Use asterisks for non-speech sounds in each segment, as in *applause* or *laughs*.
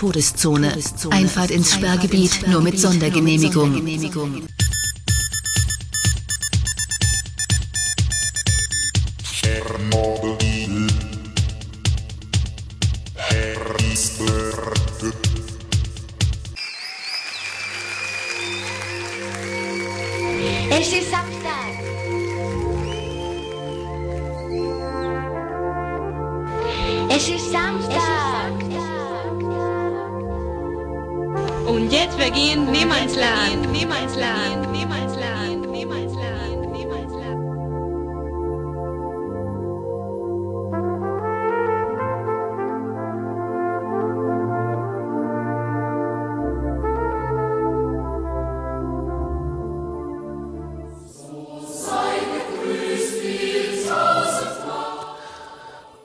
Todeszone. Einfahrt ins Sperrgebiet nur mit Sondergenehmigung. Es Und jetzt beginnt Niemandsland, Niemandsland, Niemandsland, Niemandsland, Niemandsland.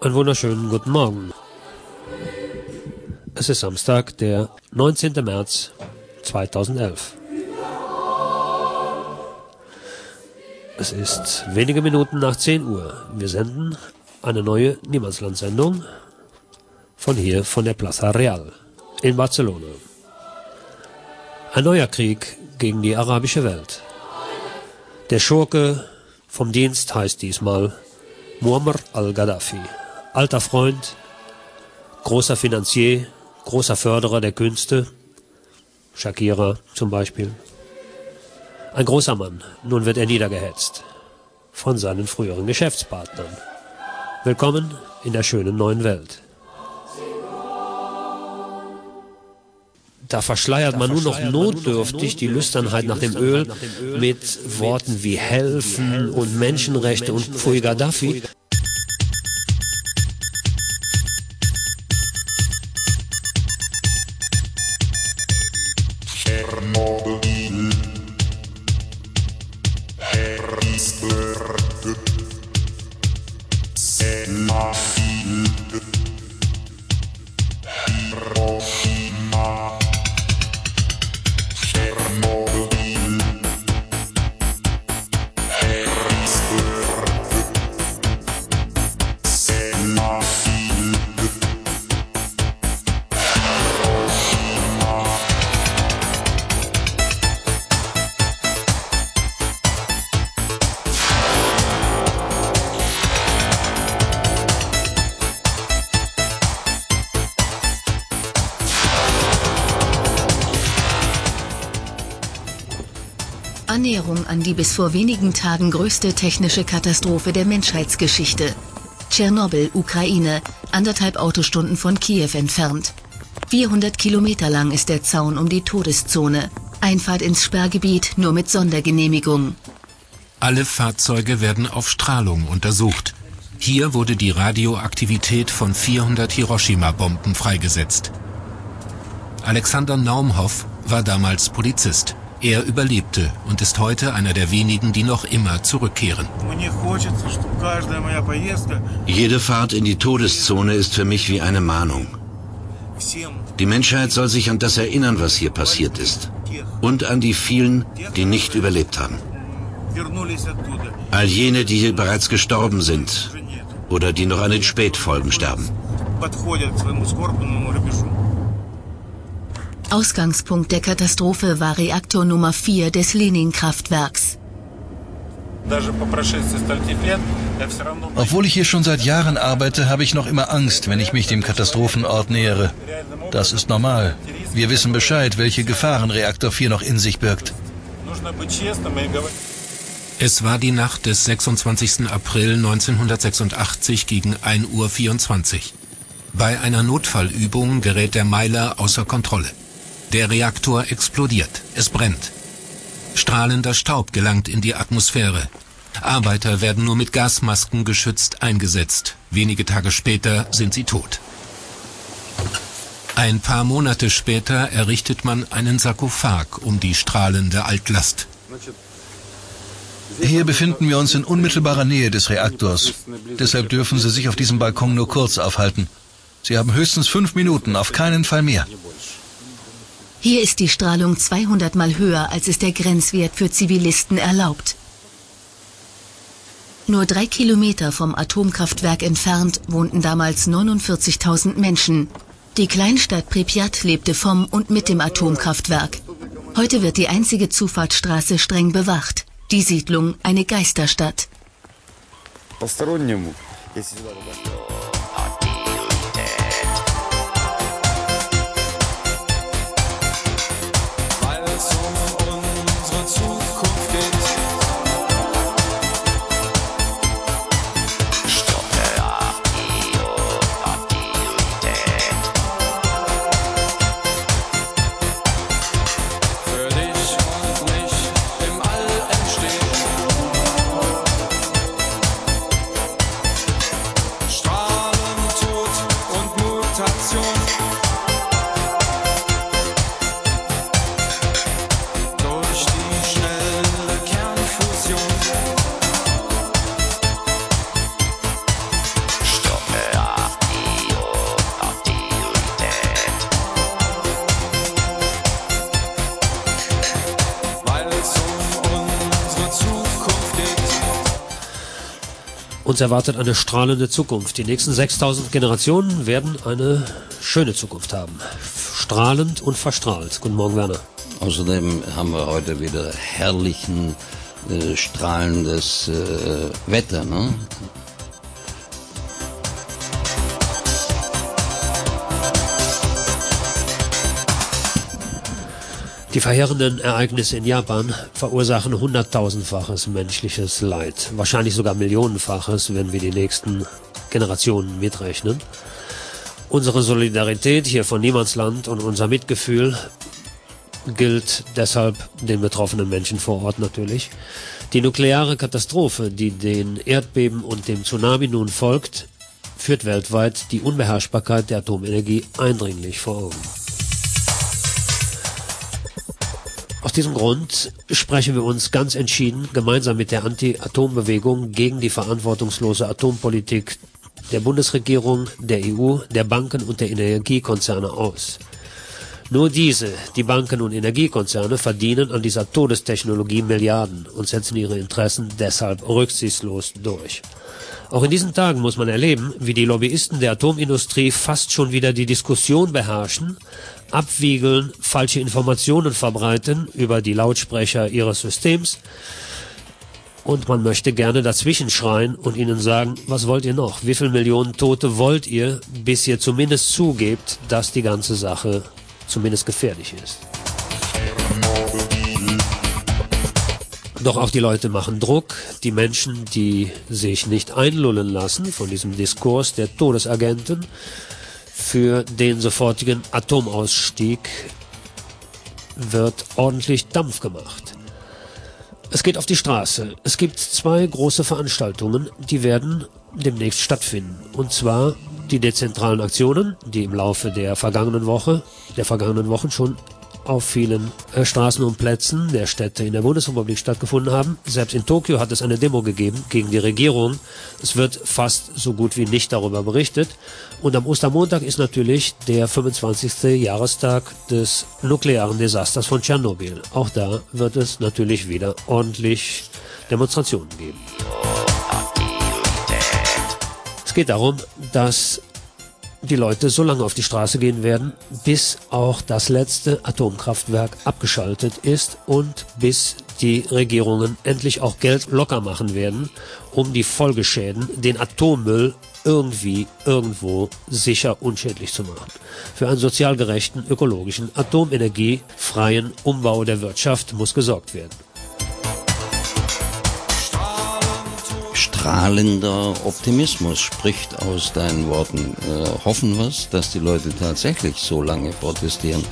Einen wunderschönen guten Morgen. Es ist Samstag, der 19. März 2011. Es ist wenige Minuten nach 10 Uhr. Wir senden eine neue Niemandsland-Sendung von hier, von der Plaza Real in Barcelona. Ein neuer Krieg gegen die arabische Welt. Der Schurke vom Dienst heißt diesmal Muammar al-Gaddafi. Alter Freund, großer Finanzier, großer Förderer der Künste, Shakira zum Beispiel. Ein großer Mann, nun wird er niedergehetzt von seinen früheren Geschäftspartnern. Willkommen in der schönen neuen Welt. Da verschleiert man nur noch notdürftig die Lüsternheit nach dem Öl mit Worten wie helfen und Menschenrechte und Pfui Gaddafi. Vor wenigen Tagen größte technische Katastrophe der Menschheitsgeschichte. Tschernobyl, Ukraine, anderthalb Autostunden von Kiew entfernt. 400 Kilometer lang ist der Zaun um die Todeszone. Einfahrt ins Sperrgebiet nur mit Sondergenehmigung. Alle Fahrzeuge werden auf Strahlung untersucht. Hier wurde die Radioaktivität von 400 Hiroshima-Bomben freigesetzt. Alexander Naumhoff war damals Polizist. Er überlebte und ist heute einer der wenigen, die noch immer zurückkehren. Jede Fahrt in die Todeszone ist für mich wie eine Mahnung. Die Menschheit soll sich an das erinnern, was hier passiert ist. Und an die vielen, die nicht überlebt haben. All jene, die hier bereits gestorben sind oder die noch an den Spätfolgen sterben. Ausgangspunkt der Katastrophe war Reaktor Nummer 4 des Lenin-Kraftwerks. Obwohl ich hier schon seit Jahren arbeite, habe ich noch immer Angst, wenn ich mich dem Katastrophenort nähere. Das ist normal. Wir wissen Bescheid, welche Gefahren Reaktor 4 noch in sich birgt. Es war die Nacht des 26. April 1986 gegen 1.24 Uhr. Bei einer Notfallübung gerät der Meiler außer Kontrolle. Der Reaktor explodiert. Es brennt. Strahlender Staub gelangt in die Atmosphäre. Arbeiter werden nur mit Gasmasken geschützt eingesetzt. Wenige Tage später sind sie tot. Ein paar Monate später errichtet man einen Sarkophag um die strahlende Altlast. Hier befinden wir uns in unmittelbarer Nähe des Reaktors. Deshalb dürfen Sie sich auf diesem Balkon nur kurz aufhalten. Sie haben höchstens fünf Minuten, auf keinen Fall mehr. Hier ist die Strahlung 200 Mal höher, als es der Grenzwert für Zivilisten erlaubt. Nur drei Kilometer vom Atomkraftwerk entfernt wohnten damals 49.000 Menschen. Die Kleinstadt Pripyat lebte vom und mit dem Atomkraftwerk. Heute wird die einzige Zufahrtsstraße streng bewacht. Die Siedlung eine Geisterstadt. Uns erwartet eine strahlende Zukunft. Die nächsten 6000 Generationen werden eine schöne Zukunft haben. Strahlend und verstrahlt. Guten Morgen, Werner. Außerdem haben wir heute wieder herrlichen, äh, strahlendes äh, Wetter. Ne? Die verheerenden Ereignisse in Japan verursachen hunderttausendfaches menschliches Leid. Wahrscheinlich sogar millionenfaches, wenn wir die nächsten Generationen mitrechnen. Unsere Solidarität hier von Niemandsland und unser Mitgefühl gilt deshalb den betroffenen Menschen vor Ort natürlich. Die nukleare Katastrophe, die den Erdbeben und dem Tsunami nun folgt, führt weltweit die Unbeherrschbarkeit der Atomenergie eindringlich vor Augen. Aus diesem Grund sprechen wir uns ganz entschieden gemeinsam mit der Anti-Atom-Bewegung gegen die verantwortungslose Atompolitik der Bundesregierung, der EU, der Banken und der Energiekonzerne aus. Nur diese, die Banken und Energiekonzerne, verdienen an dieser Todestechnologie Milliarden und setzen ihre Interessen deshalb rücksichtslos durch. Auch in diesen Tagen muss man erleben, wie die Lobbyisten der Atomindustrie fast schon wieder die Diskussion beherrschen, abwiegeln, falsche Informationen verbreiten über die Lautsprecher ihres Systems. Und man möchte gerne dazwischen schreien und ihnen sagen, was wollt ihr noch? Wie viele Millionen Tote wollt ihr, bis ihr zumindest zugebt, dass die ganze Sache zumindest gefährlich ist? Doch auch die Leute machen Druck. Die Menschen, die sich nicht einlullen lassen von diesem Diskurs der Todesagenten, für den sofortigen Atomausstieg wird ordentlich Dampf gemacht. Es geht auf die Straße. Es gibt zwei große Veranstaltungen, die werden demnächst stattfinden. Und zwar die dezentralen Aktionen, die im Laufe der vergangenen Woche, der vergangenen Wochen schon auf vielen äh, Straßen und Plätzen der Städte in der Bundesrepublik stattgefunden haben. Selbst in Tokio hat es eine Demo gegeben gegen die Regierung. Es wird fast so gut wie nicht darüber berichtet. Und am Ostermontag ist natürlich der 25. Jahrestag des nuklearen Desasters von Tschernobyl. Auch da wird es natürlich wieder ordentlich Demonstrationen geben. Es geht darum, dass die Leute so lange auf die Straße gehen werden, bis auch das letzte Atomkraftwerk abgeschaltet ist und bis die Regierungen endlich auch Geld locker machen werden, um die Folgeschäden, den Atommüll irgendwie irgendwo sicher unschädlich zu machen. Für einen sozial gerechten, ökologischen, atomenergiefreien Umbau der Wirtschaft muss gesorgt werden. Strahlender Optimismus spricht aus deinen Worten. Äh, hoffen wir dass die Leute tatsächlich so lange protestieren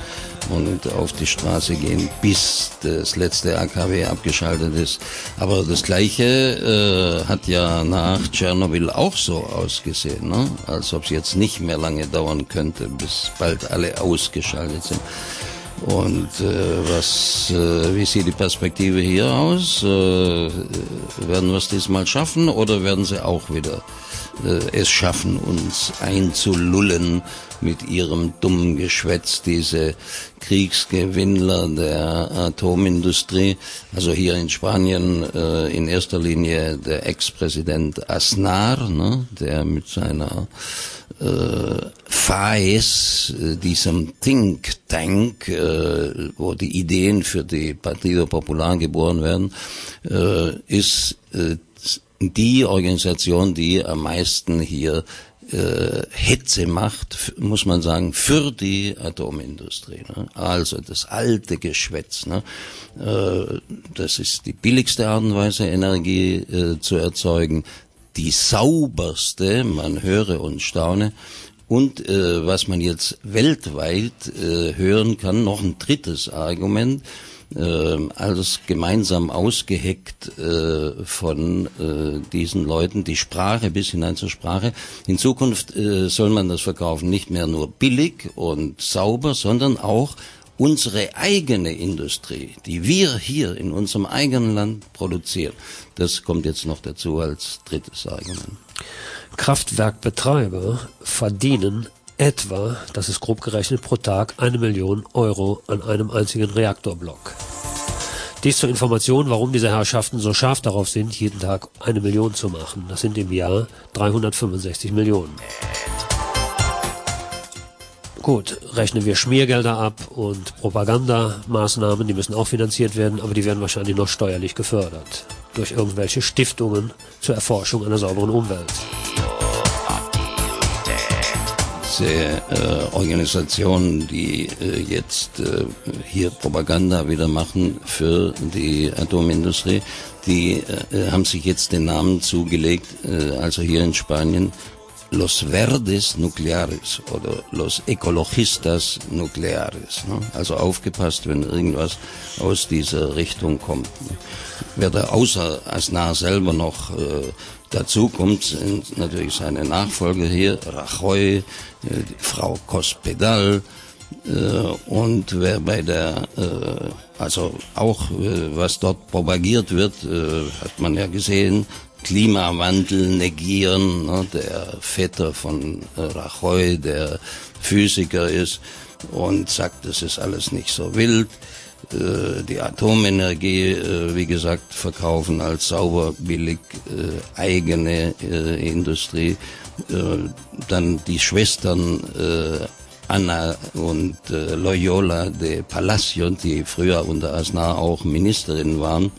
und auf die Straße gehen, bis das letzte AKW abgeschaltet ist. Aber das Gleiche äh, hat ja nach Tschernobyl auch so ausgesehen, ne? als ob es jetzt nicht mehr lange dauern könnte, bis bald alle ausgeschaltet sind. Und äh, was, äh, wie sieht die Perspektive hier aus? Äh, werden wir es diesmal schaffen oder werden sie auch wieder äh, es schaffen, uns einzulullen mit ihrem dummen Geschwätz, diese Kriegsgewinnler der Atomindustrie. Also hier in Spanien äh, in erster Linie der Ex-Präsident Aznar, ne, der mit seiner äh, FAES, äh, diesem Think Tank, äh, wo die Ideen für die Partido Popular geboren werden, äh, ist äh, die Organisation, die am meisten hier äh, Hetze macht, muss man sagen, für die Atomindustrie. Ne? Also das alte Geschwätz. Ne? Äh, das ist die billigste Art und Weise, Energie äh, zu erzeugen, die sauberste, man höre und staune. Und äh, was man jetzt weltweit äh, hören kann, noch ein drittes Argument, äh, alles gemeinsam ausgeheckt äh, von äh, diesen Leuten, die Sprache bis hinein zur Sprache. In Zukunft äh, soll man das verkaufen nicht mehr nur billig und sauber, sondern auch unsere eigene Industrie, die wir hier in unserem eigenen Land produzieren. Das kommt jetzt noch dazu als drittes Argument. Kraftwerkbetreiber verdienen etwa, das ist grob gerechnet, pro Tag eine Million Euro an einem einzigen Reaktorblock. Dies zur Information, warum diese Herrschaften so scharf darauf sind, jeden Tag eine Million zu machen. Das sind im Jahr 365 Millionen. Gut, rechnen wir Schmiergelder ab und Propagandamaßnahmen, die müssen auch finanziert werden, aber die werden wahrscheinlich noch steuerlich gefördert. Durch irgendwelche Stiftungen zur Erforschung einer sauberen Umwelt diese äh, Organisationen, die äh, jetzt äh, hier Propaganda wieder machen für die Atomindustrie, die äh, haben sich jetzt den Namen zugelegt, äh, also hier in Spanien, Los Verdes Nucleares oder Los Ecologistas Nucleares. Ne? Also aufgepasst, wenn irgendwas aus dieser Richtung kommt. Ne? Wer da außer Asnar selber noch äh, Dazu kommt natürlich seine Nachfolger hier, Rajoy, äh, Frau Cospedal äh, und wer bei der, äh, also auch was dort propagiert wird, hat man ja gesehen, Klimawandel negieren, ne, der Vetter von Rajoy, der Physiker ist und sagt, das ist alles nicht so wild. Äh, die Atomenergie, äh, wie gesagt, verkaufen als sauber, billig, äh, eigene Industrie. Dann die Schwestern Anna und Loyola de Palacio, die früher unter Asnar auch Ministerin waren.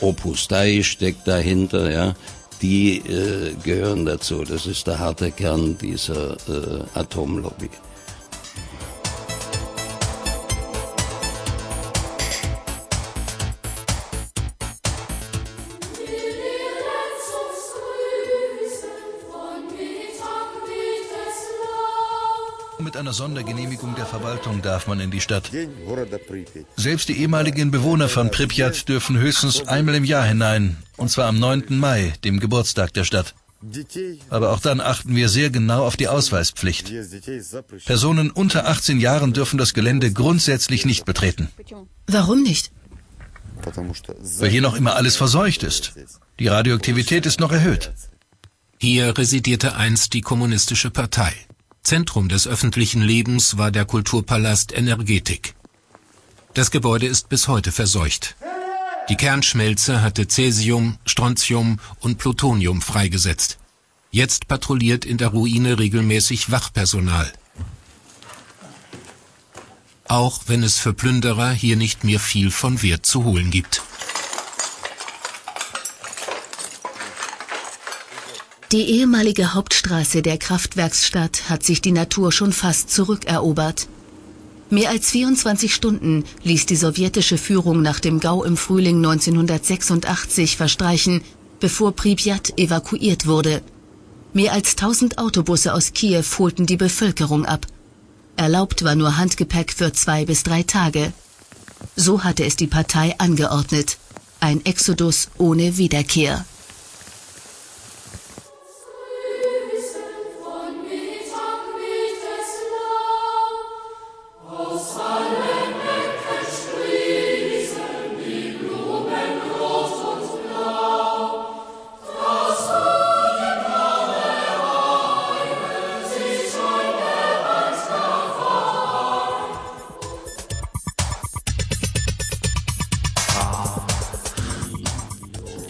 Opus Dei steckt dahinter, ja die äh, gehören dazu. Das ist der harte Kern dieser äh, Atomlobby. Einer Sondergenehmigung der Verwaltung darf man in die Stadt. Selbst die ehemaligen Bewohner von Pripyat dürfen höchstens einmal im Jahr hinein, und zwar am 9. Mai, dem Geburtstag der Stadt. Aber auch dann achten wir sehr genau auf die Ausweispflicht. Personen unter 18 Jahren dürfen das Gelände grundsätzlich nicht betreten. Warum nicht? Weil hier noch immer alles verseucht ist. Die Radioaktivität ist noch erhöht. Hier residierte einst die Kommunistische Partei. Zentrum des öffentlichen Lebens war der Kulturpalast Energetik. Das Gebäude ist bis heute verseucht. Die Kernschmelze hatte Cäsium, Strontium und Plutonium freigesetzt. Jetzt patrouilliert in der Ruine regelmäßig Wachpersonal. Auch wenn es für Plünderer hier nicht mehr viel von Wert zu holen gibt. Die ehemalige Hauptstraße der Kraftwerksstadt hat sich die Natur schon fast zurückerobert. Mehr als 24 Stunden ließ die sowjetische Führung nach dem Gau im Frühling 1986 verstreichen, bevor Pripyat evakuiert wurde. Mehr als 1000 Autobusse aus Kiew holten die Bevölkerung ab. Erlaubt war nur Handgepäck für zwei bis drei Tage. So hatte es die Partei angeordnet. Ein Exodus ohne Wiederkehr.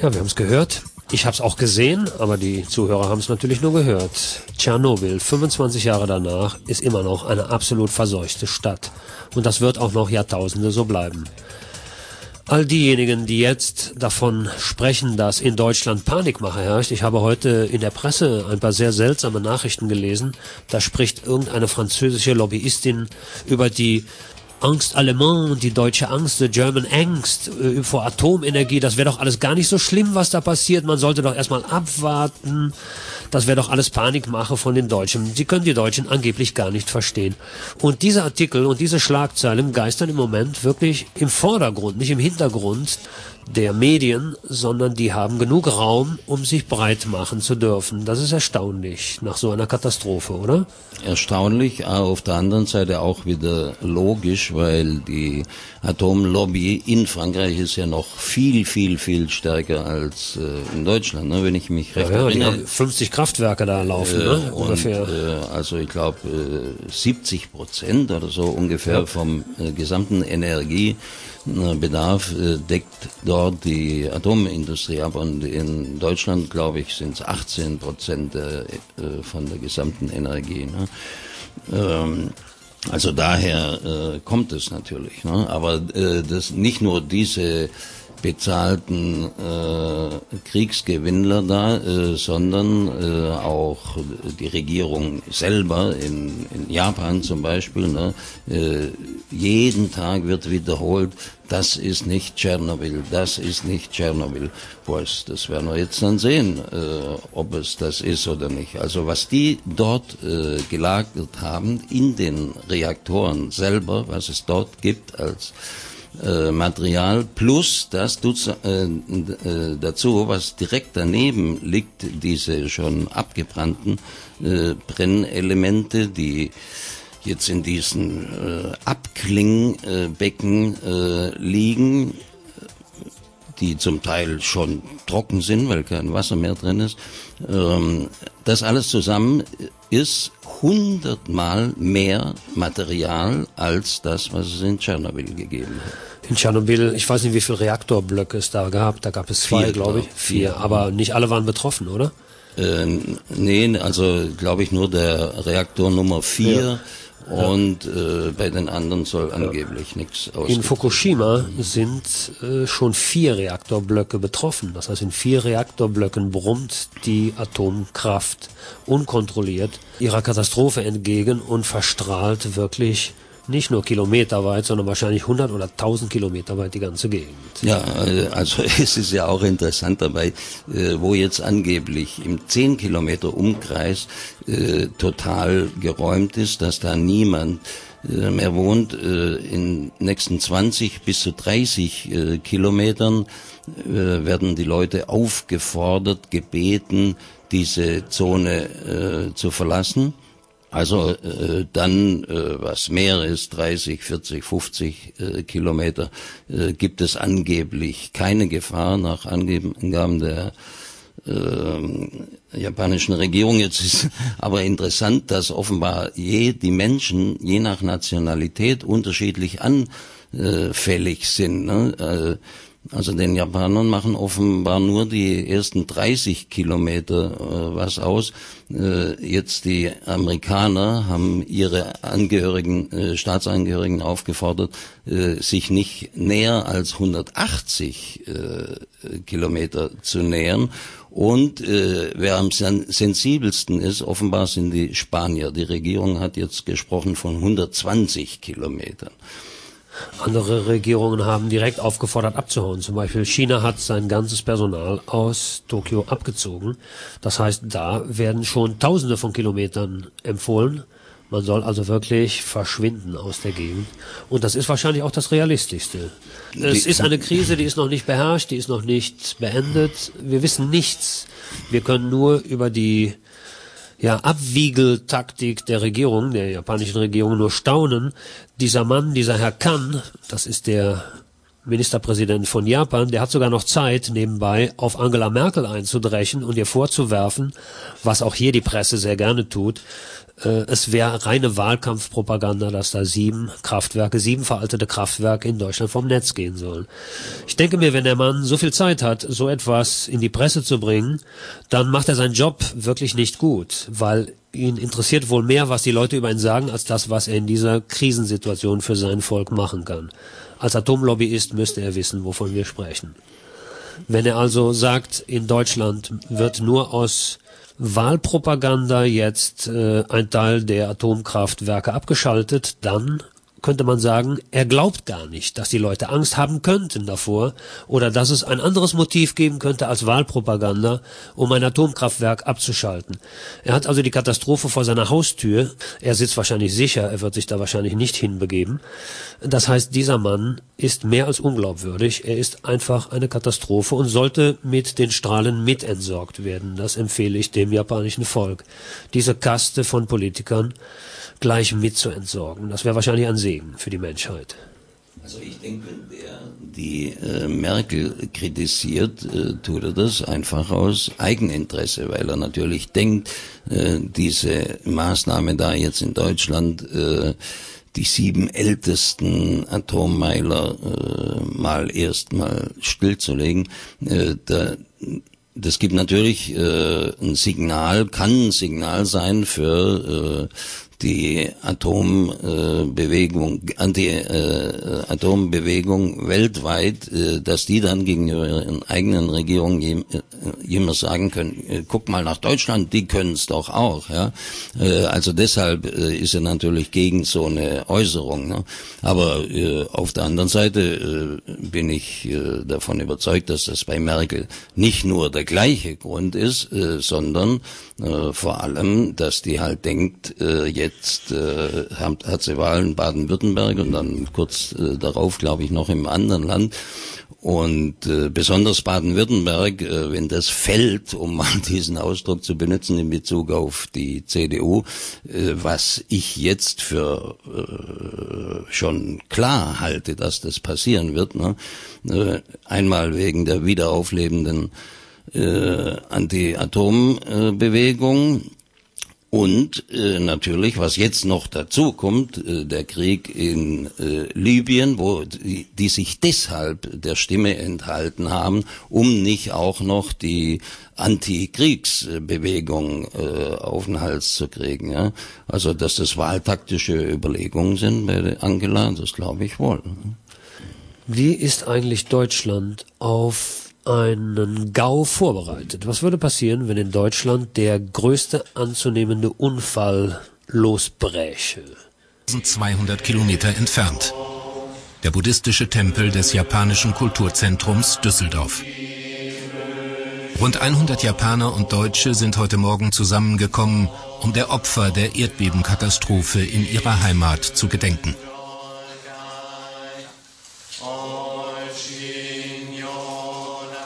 Ja, wir haben es gehört. Ich habe es auch gesehen, aber die Zuhörer haben es natürlich nur gehört. Tschernobyl, 25 Jahre danach, ist immer noch eine absolut verseuchte Stadt. Und das wird auch noch Jahrtausende so bleiben. All diejenigen, die jetzt davon sprechen, dass in Deutschland Panikmache herrscht, ich habe heute in der Presse ein paar sehr seltsame Nachrichten gelesen. Da spricht irgendeine französische Lobbyistin über die Angst allemand, die deutsche Angst, the German Angst äh, vor Atomenergie, das wäre doch alles gar nicht so schlimm, was da passiert. Man sollte doch erstmal abwarten. Das wäre doch alles Panikmache von den Deutschen. Sie können die Deutschen angeblich gar nicht verstehen. Und diese Artikel und diese Schlagzeilen geistern im Moment wirklich im Vordergrund, nicht im Hintergrund der Medien, sondern die haben genug Raum, um sich breit machen zu dürfen. Das ist erstaunlich nach so einer Katastrophe, oder? Erstaunlich, aber auf der anderen Seite auch wieder logisch, weil die Atomlobby in Frankreich ist ja noch viel, viel, viel stärker als äh, in Deutschland, ne, wenn ich mich recht ja, ja, erinnere. Die haben 50 Kraftwerke da laufen, Äh, ne? und, ungefähr. Äh, also ich glaube äh, 70 Prozent oder so ungefähr Ja. vom äh, gesamten Energiebedarf äh, deckt dort die Atomindustrie ab und in Deutschland glaube ich sind es 18 Prozent äh, äh, von der gesamten Energie. Ne? Ähm, also daher kommt es natürlich. Ne? Aber das nicht nur diese bezahlten äh, Kriegsgewinnler da, äh, sondern äh, auch die Regierung selber in, in Japan zum Beispiel. Ne? Äh, jeden Tag wird wiederholt, das ist nicht Tschernobyl, das ist nicht Tschernobyl. Was, das werden wir jetzt dann sehen, äh, ob es das ist oder nicht. Also was die dort äh, gelagert haben in den Reaktoren selber, was es dort gibt als Material plus das äh, äh, dazu, was direkt daneben liegt, diese schon abgebrannten äh, Brennelemente, die jetzt in diesen äh, Abklingbecken äh, liegen, die zum Teil schon trocken sind, weil kein Wasser mehr drin ist. Ähm, das alles zusammen ist hundertmal mehr Material als das, was es in Tschernobyl gegeben hat. In Tschernobyl, ich weiß nicht, wie viele Reaktorblöcke es da gab. Da gab es zwei, Vier, glaube ich. Vier. Vier. Aber nicht alle waren betroffen, oder? Äh, nee, also glaube ich nur der Reaktor Nummer 4 und äh, bei den anderen soll angeblich nichts In ausgehen. Fukushima sind äh, schon vier Reaktorblöcke betroffen. Das heißt, in vier Reaktorblöcken brummt die Atomkraft unkontrolliert ihrer Katastrophe entgegen und verstrahlt wirklich nicht nur kilometerweit, sondern wahrscheinlich 100 oder 1000 Kilometer weit die ganze Gegend. Ja, äh, also *laughs* es ist ja auch interessant dabei, äh, wo jetzt angeblich im 10 Kilometer Umkreis äh, total geräumt ist, dass da niemand mehr wohnt. In nächsten 20 bis zu 30 äh, Kilometern werden die Leute aufgefordert, gebeten, diese Zone zu verlassen. Also äh, dann, äh, was mehr ist, 30, 40, 50 äh, Kilometer, äh, gibt es angeblich keine Gefahr nach Angaben der äh, japanischen Regierung. Jetzt ist *laughs* aber interessant, dass offenbar je die Menschen je nach Nationalität unterschiedlich anfällig sind. Ne? Äh, also den Japanern machen offenbar nur die ersten 30 Kilometer äh, was aus. Äh, jetzt die Amerikaner haben ihre Angehörigen, äh, Staatsangehörigen aufgefordert, äh, sich nicht näher als 180 äh, Kilometer zu nähern. Und äh, wer am sen sensibelsten ist, offenbar sind die Spanier. Die Regierung hat jetzt gesprochen von 120 Kilometern. Andere Regierungen haben direkt aufgefordert abzuhauen. Zum Beispiel China hat sein ganzes Personal aus Tokio abgezogen. Das heißt, da werden schon Tausende von Kilometern empfohlen. Man soll also wirklich verschwinden aus der Gegend. Und das ist wahrscheinlich auch das Realistischste. Es ist eine Krise, die ist noch nicht beherrscht, die ist noch nicht beendet. Wir wissen nichts. Wir können nur über die ja, Abwiegeltaktik der Regierung, der japanischen Regierung, nur staunen. Dieser Mann, dieser Herr Kan, das ist der Ministerpräsident von Japan, der hat sogar noch Zeit, nebenbei auf Angela Merkel einzudrechen und ihr vorzuwerfen, was auch hier die Presse sehr gerne tut, es wäre reine Wahlkampfpropaganda, dass da sieben Kraftwerke, sieben veraltete Kraftwerke in Deutschland vom Netz gehen sollen. Ich denke mir, wenn der Mann so viel Zeit hat, so etwas in die Presse zu bringen, dann macht er seinen Job wirklich nicht gut, weil ihn interessiert wohl mehr, was die Leute über ihn sagen, als das, was er in dieser Krisensituation für sein Volk machen kann. Als Atomlobbyist müsste er wissen, wovon wir sprechen. Wenn er also sagt, in Deutschland wird nur aus Wahlpropaganda jetzt äh, ein Teil der Atomkraftwerke abgeschaltet, dann könnte man sagen, er glaubt gar nicht, dass die Leute Angst haben könnten davor oder dass es ein anderes Motiv geben könnte als Wahlpropaganda, um ein Atomkraftwerk abzuschalten. Er hat also die Katastrophe vor seiner Haustür. Er sitzt wahrscheinlich sicher, er wird sich da wahrscheinlich nicht hinbegeben. Das heißt, dieser Mann ist mehr als unglaubwürdig. Er ist einfach eine Katastrophe und sollte mit den Strahlen mitentsorgt werden. Das empfehle ich dem japanischen Volk. Diese Kaste von Politikern, gleich mit zu entsorgen. Das wäre wahrscheinlich ein Segen für die Menschheit. Also ich denke, wenn der die äh, Merkel kritisiert, äh, tut er das einfach aus Eigeninteresse, weil er natürlich denkt, äh, diese Maßnahme da jetzt in Deutschland, äh, die sieben ältesten Atommeiler äh, mal erstmal stillzulegen, äh, da, das gibt natürlich äh, ein Signal, kann ein Signal sein für äh, die Atombewegung, äh, Anti-Atombewegung äh, weltweit, äh, dass die dann gegenüber ihren eigenen Regierungen jemand sagen können, guck mal nach Deutschland, die können es doch auch. Ja? Also deshalb ist er natürlich gegen so eine Äußerung. Ne? Aber auf der anderen Seite bin ich davon überzeugt, dass das bei Merkel nicht nur der gleiche Grund ist, sondern vor allem, dass die halt denkt, jetzt jetzt äh, hat sie Wahlen Baden-Württemberg und dann kurz äh, darauf, glaube ich, noch im anderen Land. Und äh, besonders Baden-Württemberg, äh, wenn das fällt, um mal *laughs* diesen Ausdruck zu benutzen in Bezug auf die CDU, äh, was ich jetzt für äh, schon klar halte, dass das passieren wird. Ne? Äh, einmal wegen der wiederauflebenden äh, Anti-Atom-Bewegung und äh, natürlich, was jetzt noch dazu kommt, äh, der Krieg in äh, Libyen, wo die, die sich deshalb der Stimme enthalten haben, um nicht auch noch die Anti-Kriegsbewegung äh, auf den Hals zu kriegen. Ja? Also, dass das wahltaktische Überlegungen sind bei Angela, das glaube ich wohl. Wie ist eigentlich Deutschland auf einen GAU vorbereitet. Was würde passieren, wenn in Deutschland der größte anzunehmende Unfall losbräche? 200 Kilometer entfernt. Der buddhistische Tempel des japanischen Kulturzentrums Düsseldorf. Rund 100 Japaner und Deutsche sind heute Morgen zusammengekommen, um der Opfer der Erdbebenkatastrophe in ihrer Heimat zu gedenken.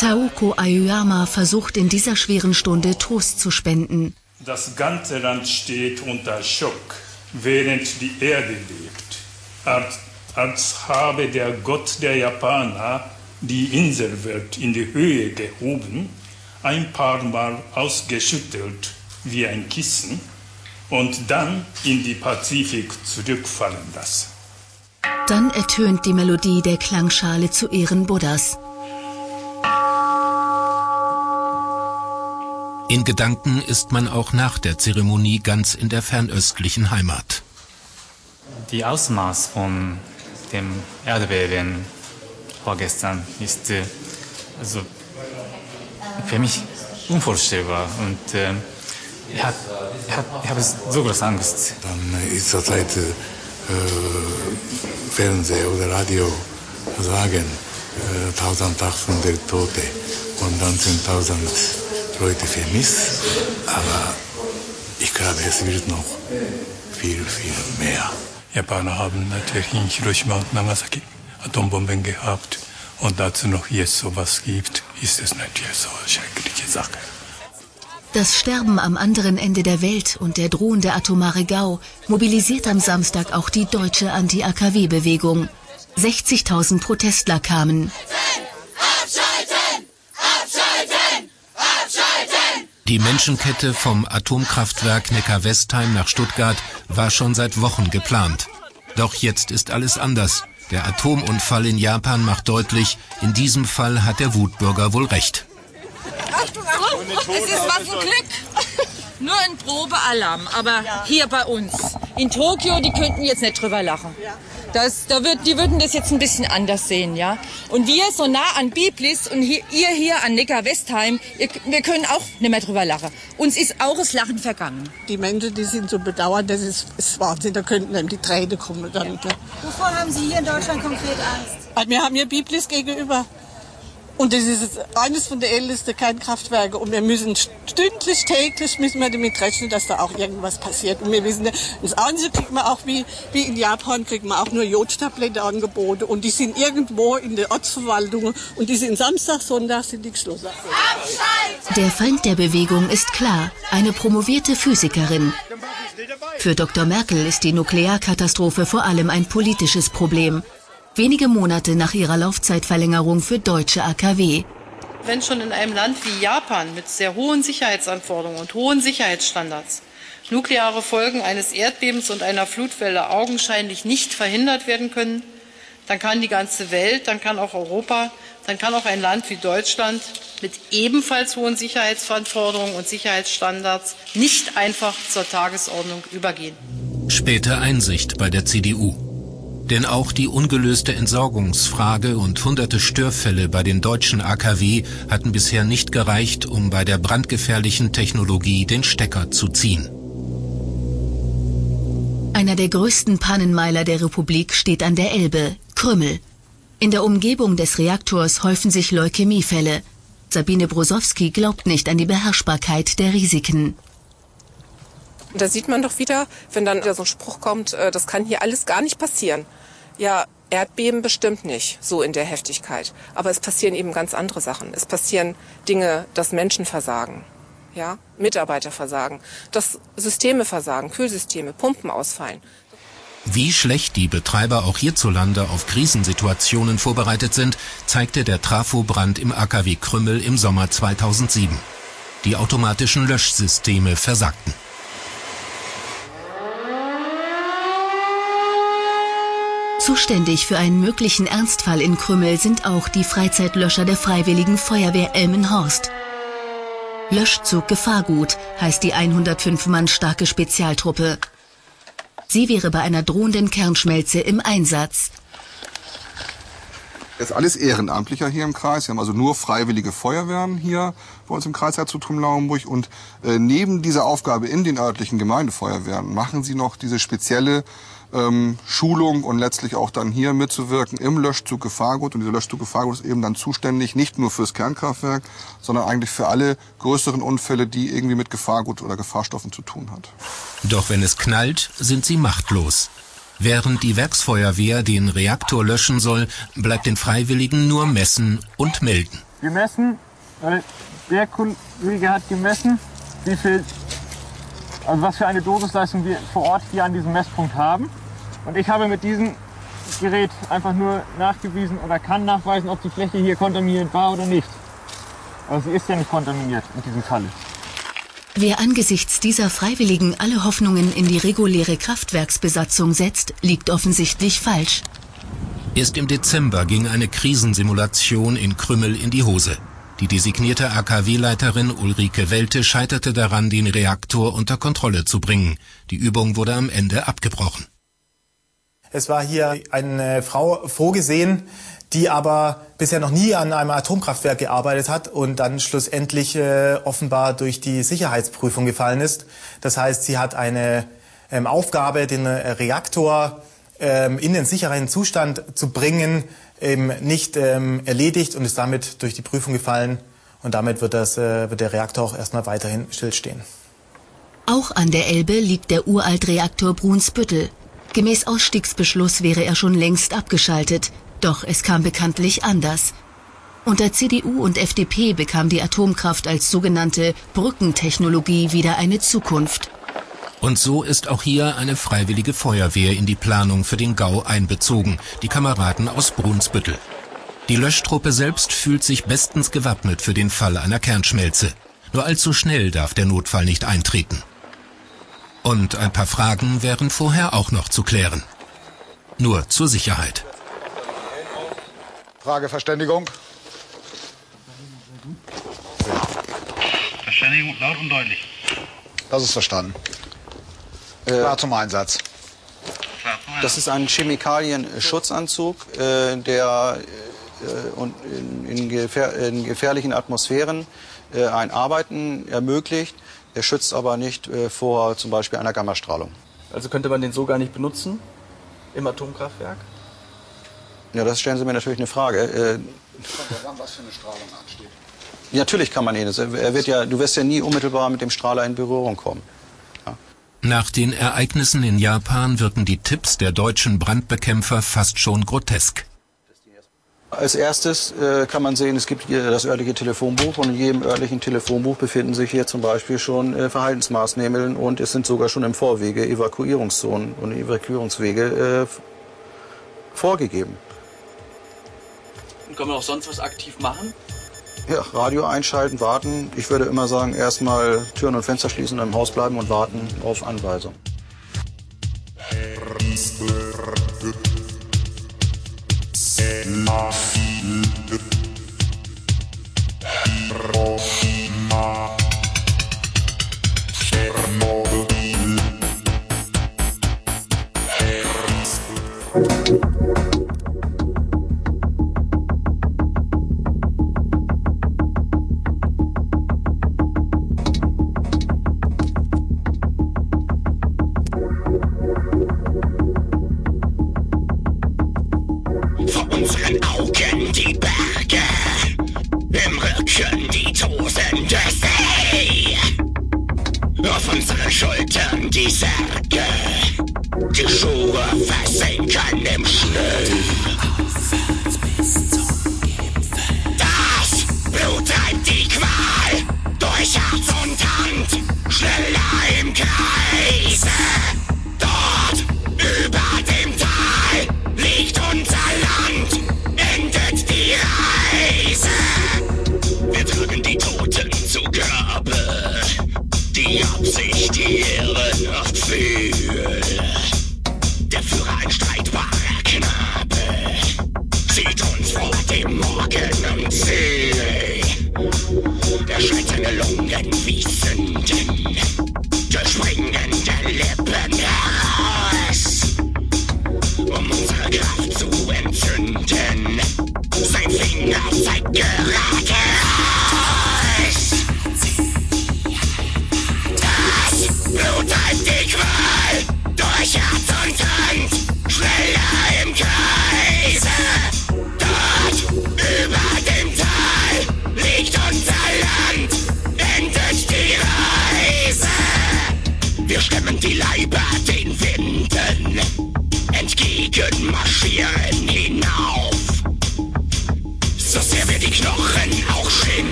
Taoko Aoyama versucht in dieser schweren Stunde Trost zu spenden. Das ganze Land steht unter Schock, während die Erde lebt. Als, als habe der Gott der Japaner die Inselwelt in die Höhe gehoben, ein paar Mal ausgeschüttelt wie ein Kissen und dann in die Pazifik zurückfallen lassen. Dann ertönt die Melodie der Klangschale zu Ehren Buddhas. In Gedanken ist man auch nach der Zeremonie ganz in der fernöstlichen Heimat. Die Ausmaß von dem Erdbeben vorgestern ist äh, also für mich unvorstellbar und äh, ich habe hab, hab so große Angst. Dann ist zurzeit äh, Fernseher oder Radio sagen, äh, 1800 Tote und dann sind 1000 Leute vermisst, aber ich glaube, es wird noch viel, viel mehr. Japaner haben natürlich in Hiroshima und Nagasaki Atombomben gehabt und dazu noch jetzt sowas gibt, ist es natürlich so eine schreckliche Sache. Das Sterben am anderen Ende der Welt und der drohende atomare Gau mobilisiert am Samstag auch die deutsche Anti-AKW-Bewegung. 60.000 Protestler kamen. Die Menschenkette vom Atomkraftwerk Neckar-Westheim nach Stuttgart war schon seit Wochen geplant. Doch jetzt ist alles anders. Der Atomunfall in Japan macht deutlich, in diesem Fall hat der Wutbürger wohl recht. Achtung, Achtung, es ist was ein Glück. Nur ein Probealarm, aber hier bei uns. In Tokio, die könnten jetzt nicht drüber lachen. Das, da wird, die würden das jetzt ein bisschen anders sehen, ja. Und wir so nah an Biblis und hier, ihr hier an Neckar-Westheim, wir können auch nicht mehr drüber lachen. Uns ist auch das Lachen vergangen. Die Menschen, die sind so bedauernd, das ist, ist Wahnsinn, da könnten einem die Tränen kommen. Dann, ja. Wovor haben Sie hier in Deutschland konkret Angst? Wir haben hier Biblis gegenüber. Und das ist eines von der ältesten Kernkraftwerke. Und wir müssen stündlich, täglich müssen wir damit rechnen, dass da auch irgendwas passiert. Und wir wissen, das Einzige kriegt man auch wie, wie in Japan, kriegt man auch nur Jodtabletten angeboten. Und die sind irgendwo in der Ortsverwaltung. Und die sind Samstag, Sonntag sind die geschlossen. Der Feind der Bewegung ist klar. Eine promovierte Physikerin. Für Dr. Merkel ist die Nuklearkatastrophe vor allem ein politisches Problem wenige Monate nach ihrer Laufzeitverlängerung für deutsche AKW. Wenn schon in einem Land wie Japan mit sehr hohen Sicherheitsanforderungen und hohen Sicherheitsstandards nukleare Folgen eines Erdbebens und einer Flutwelle augenscheinlich nicht verhindert werden können, dann kann die ganze Welt, dann kann auch Europa, dann kann auch ein Land wie Deutschland mit ebenfalls hohen Sicherheitsanforderungen und Sicherheitsstandards nicht einfach zur Tagesordnung übergehen. Späte Einsicht bei der CDU. Denn auch die ungelöste Entsorgungsfrage und hunderte Störfälle bei den deutschen AKW hatten bisher nicht gereicht, um bei der brandgefährlichen Technologie den Stecker zu ziehen. Einer der größten Pannenmeiler der Republik steht an der Elbe, Krümmel. In der Umgebung des Reaktors häufen sich Leukämiefälle. Sabine Brosowski glaubt nicht an die Beherrschbarkeit der Risiken. Und da sieht man doch wieder, wenn dann wieder so ein Spruch kommt, äh, das kann hier alles gar nicht passieren. Ja, Erdbeben bestimmt nicht, so in der Heftigkeit. Aber es passieren eben ganz andere Sachen. Es passieren Dinge, dass Menschen versagen. Ja, Mitarbeiter versagen, dass Systeme versagen, Kühlsysteme, Pumpen ausfallen. Wie schlecht die Betreiber auch hierzulande auf Krisensituationen vorbereitet sind, zeigte der Trafobrand im AKW Krümmel im Sommer 2007. Die automatischen Löschsysteme versagten. Zuständig für einen möglichen Ernstfall in Krümmel sind auch die Freizeitlöscher der Freiwilligen Feuerwehr Elmenhorst. Löschzug Gefahrgut heißt die 105 Mann starke Spezialtruppe. Sie wäre bei einer drohenden Kernschmelze im Einsatz. Es ist alles Ehrenamtlicher hier im Kreis. Wir haben also nur freiwillige Feuerwehren hier bei uns im Kreis Herzogtum-Lauenburg. Und äh, neben dieser Aufgabe in den örtlichen Gemeindefeuerwehren machen sie noch diese spezielle ähm, Schulung und letztlich auch dann hier mitzuwirken im Löschzug Gefahrgut. Und dieser Löschzug Gefahrgut ist eben dann zuständig nicht nur fürs Kernkraftwerk, sondern eigentlich für alle größeren Unfälle, die irgendwie mit Gefahrgut oder Gefahrstoffen zu tun hat. Doch wenn es knallt, sind sie machtlos. Während die Werksfeuerwehr den Reaktor löschen soll, bleibt den Freiwilligen nur messen und melden. Wir messen, weil der Kollege hat gemessen, wie viel also was für eine Dosisleistung wir vor Ort hier an diesem Messpunkt haben. Und ich habe mit diesem Gerät einfach nur nachgewiesen oder kann nachweisen, ob die Fläche hier kontaminiert war oder nicht. Aber sie ist ja nicht kontaminiert in diesem Falle. Wer angesichts dieser Freiwilligen alle Hoffnungen in die reguläre Kraftwerksbesatzung setzt, liegt offensichtlich falsch. Erst im Dezember ging eine Krisensimulation in Krümmel in die Hose. Die designierte AKW-Leiterin Ulrike Welte scheiterte daran, den Reaktor unter Kontrolle zu bringen. Die Übung wurde am Ende abgebrochen. Es war hier eine Frau vorgesehen, die aber bisher noch nie an einem Atomkraftwerk gearbeitet hat und dann schlussendlich äh, offenbar durch die Sicherheitsprüfung gefallen ist. Das heißt, sie hat eine ähm, Aufgabe, den äh, Reaktor ähm, in den sicheren Zustand zu bringen, eben nicht ähm, erledigt und ist damit durch die Prüfung gefallen. Und damit wird, das, äh, wird der Reaktor auch erstmal weiterhin stillstehen. Auch an der Elbe liegt der Uraltreaktor Brunsbüttel. Gemäß Ausstiegsbeschluss wäre er schon längst abgeschaltet. Doch es kam bekanntlich anders. Unter CDU und FDP bekam die Atomkraft als sogenannte Brückentechnologie wieder eine Zukunft. Und so ist auch hier eine freiwillige Feuerwehr in die Planung für den Gau einbezogen, die Kameraden aus Brunsbüttel. Die Löschtruppe selbst fühlt sich bestens gewappnet für den Fall einer Kernschmelze. Nur allzu schnell darf der Notfall nicht eintreten. Und ein paar Fragen wären vorher auch noch zu klären. Nur zur Sicherheit. Frageverständigung. Verständigung laut und deutlich. Das ist verstanden. Klar zum Einsatz. Das ist ein Chemikalienschutzanzug, äh, der äh, und in, in, gefähr in gefährlichen Atmosphären äh, ein Arbeiten ermöglicht. Er schützt aber nicht äh, vor zum Beispiel einer Gammastrahlung. Also könnte man den so gar nicht benutzen im Atomkraftwerk? Ja, das stellen Sie mir natürlich eine Frage. Äh, was für eine Strahlung ansteht. natürlich kann man ihn. Er wird ja, du wirst ja nie unmittelbar mit dem Strahler in Berührung kommen. Nach den Ereignissen in Japan wirken die Tipps der deutschen Brandbekämpfer fast schon grotesk. Als erstes äh, kann man sehen, es gibt hier das örtliche Telefonbuch und in jedem örtlichen Telefonbuch befinden sich hier zum Beispiel schon äh, Verhaltensmaßnahmen und es sind sogar schon im Vorwege Evakuierungszonen und Evakuierungswege äh, vorgegeben. Und kann man auch sonst was aktiv machen? Ja, Radio einschalten, warten. Ich würde immer sagen, erstmal Türen und Fenster schließen, im Haus bleiben und warten auf Anweisung. Vor Caesar, que tu joues à face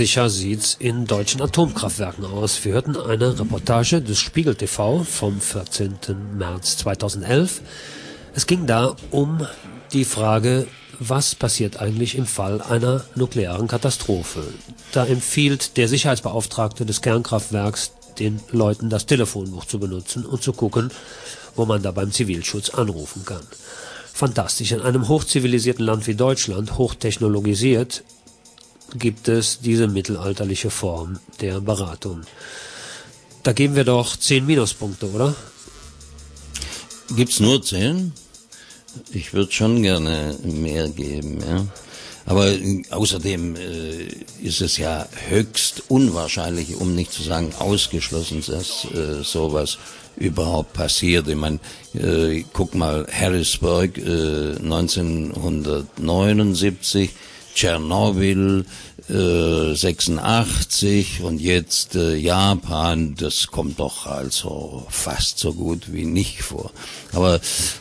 sicher sieht's in deutschen Atomkraftwerken aus. Wir hörten eine Reportage des Spiegel TV vom 14. März 2011. Es ging da um die Frage, was passiert eigentlich im Fall einer nuklearen Katastrophe. Da empfiehlt der Sicherheitsbeauftragte des Kernkraftwerks den Leuten das Telefonbuch zu benutzen und zu gucken, wo man da beim Zivilschutz anrufen kann. Fantastisch. In einem hochzivilisierten Land wie Deutschland, hochtechnologisiert, gibt es diese mittelalterliche Form der Beratung. Da geben wir doch zehn Minuspunkte, oder? Gibt's nur zehn? Ich würde schon gerne mehr geben, ja. Aber äh, außerdem äh, ist es ja höchst unwahrscheinlich, um nicht zu sagen ausgeschlossen, dass äh, sowas überhaupt passiert. Ich meine, äh, guck mal, Harrisburg äh, 1979, Tschernobyl äh, 86 und jetzt äh, Japan, das kommt doch also fast so gut wie nicht vor. Aber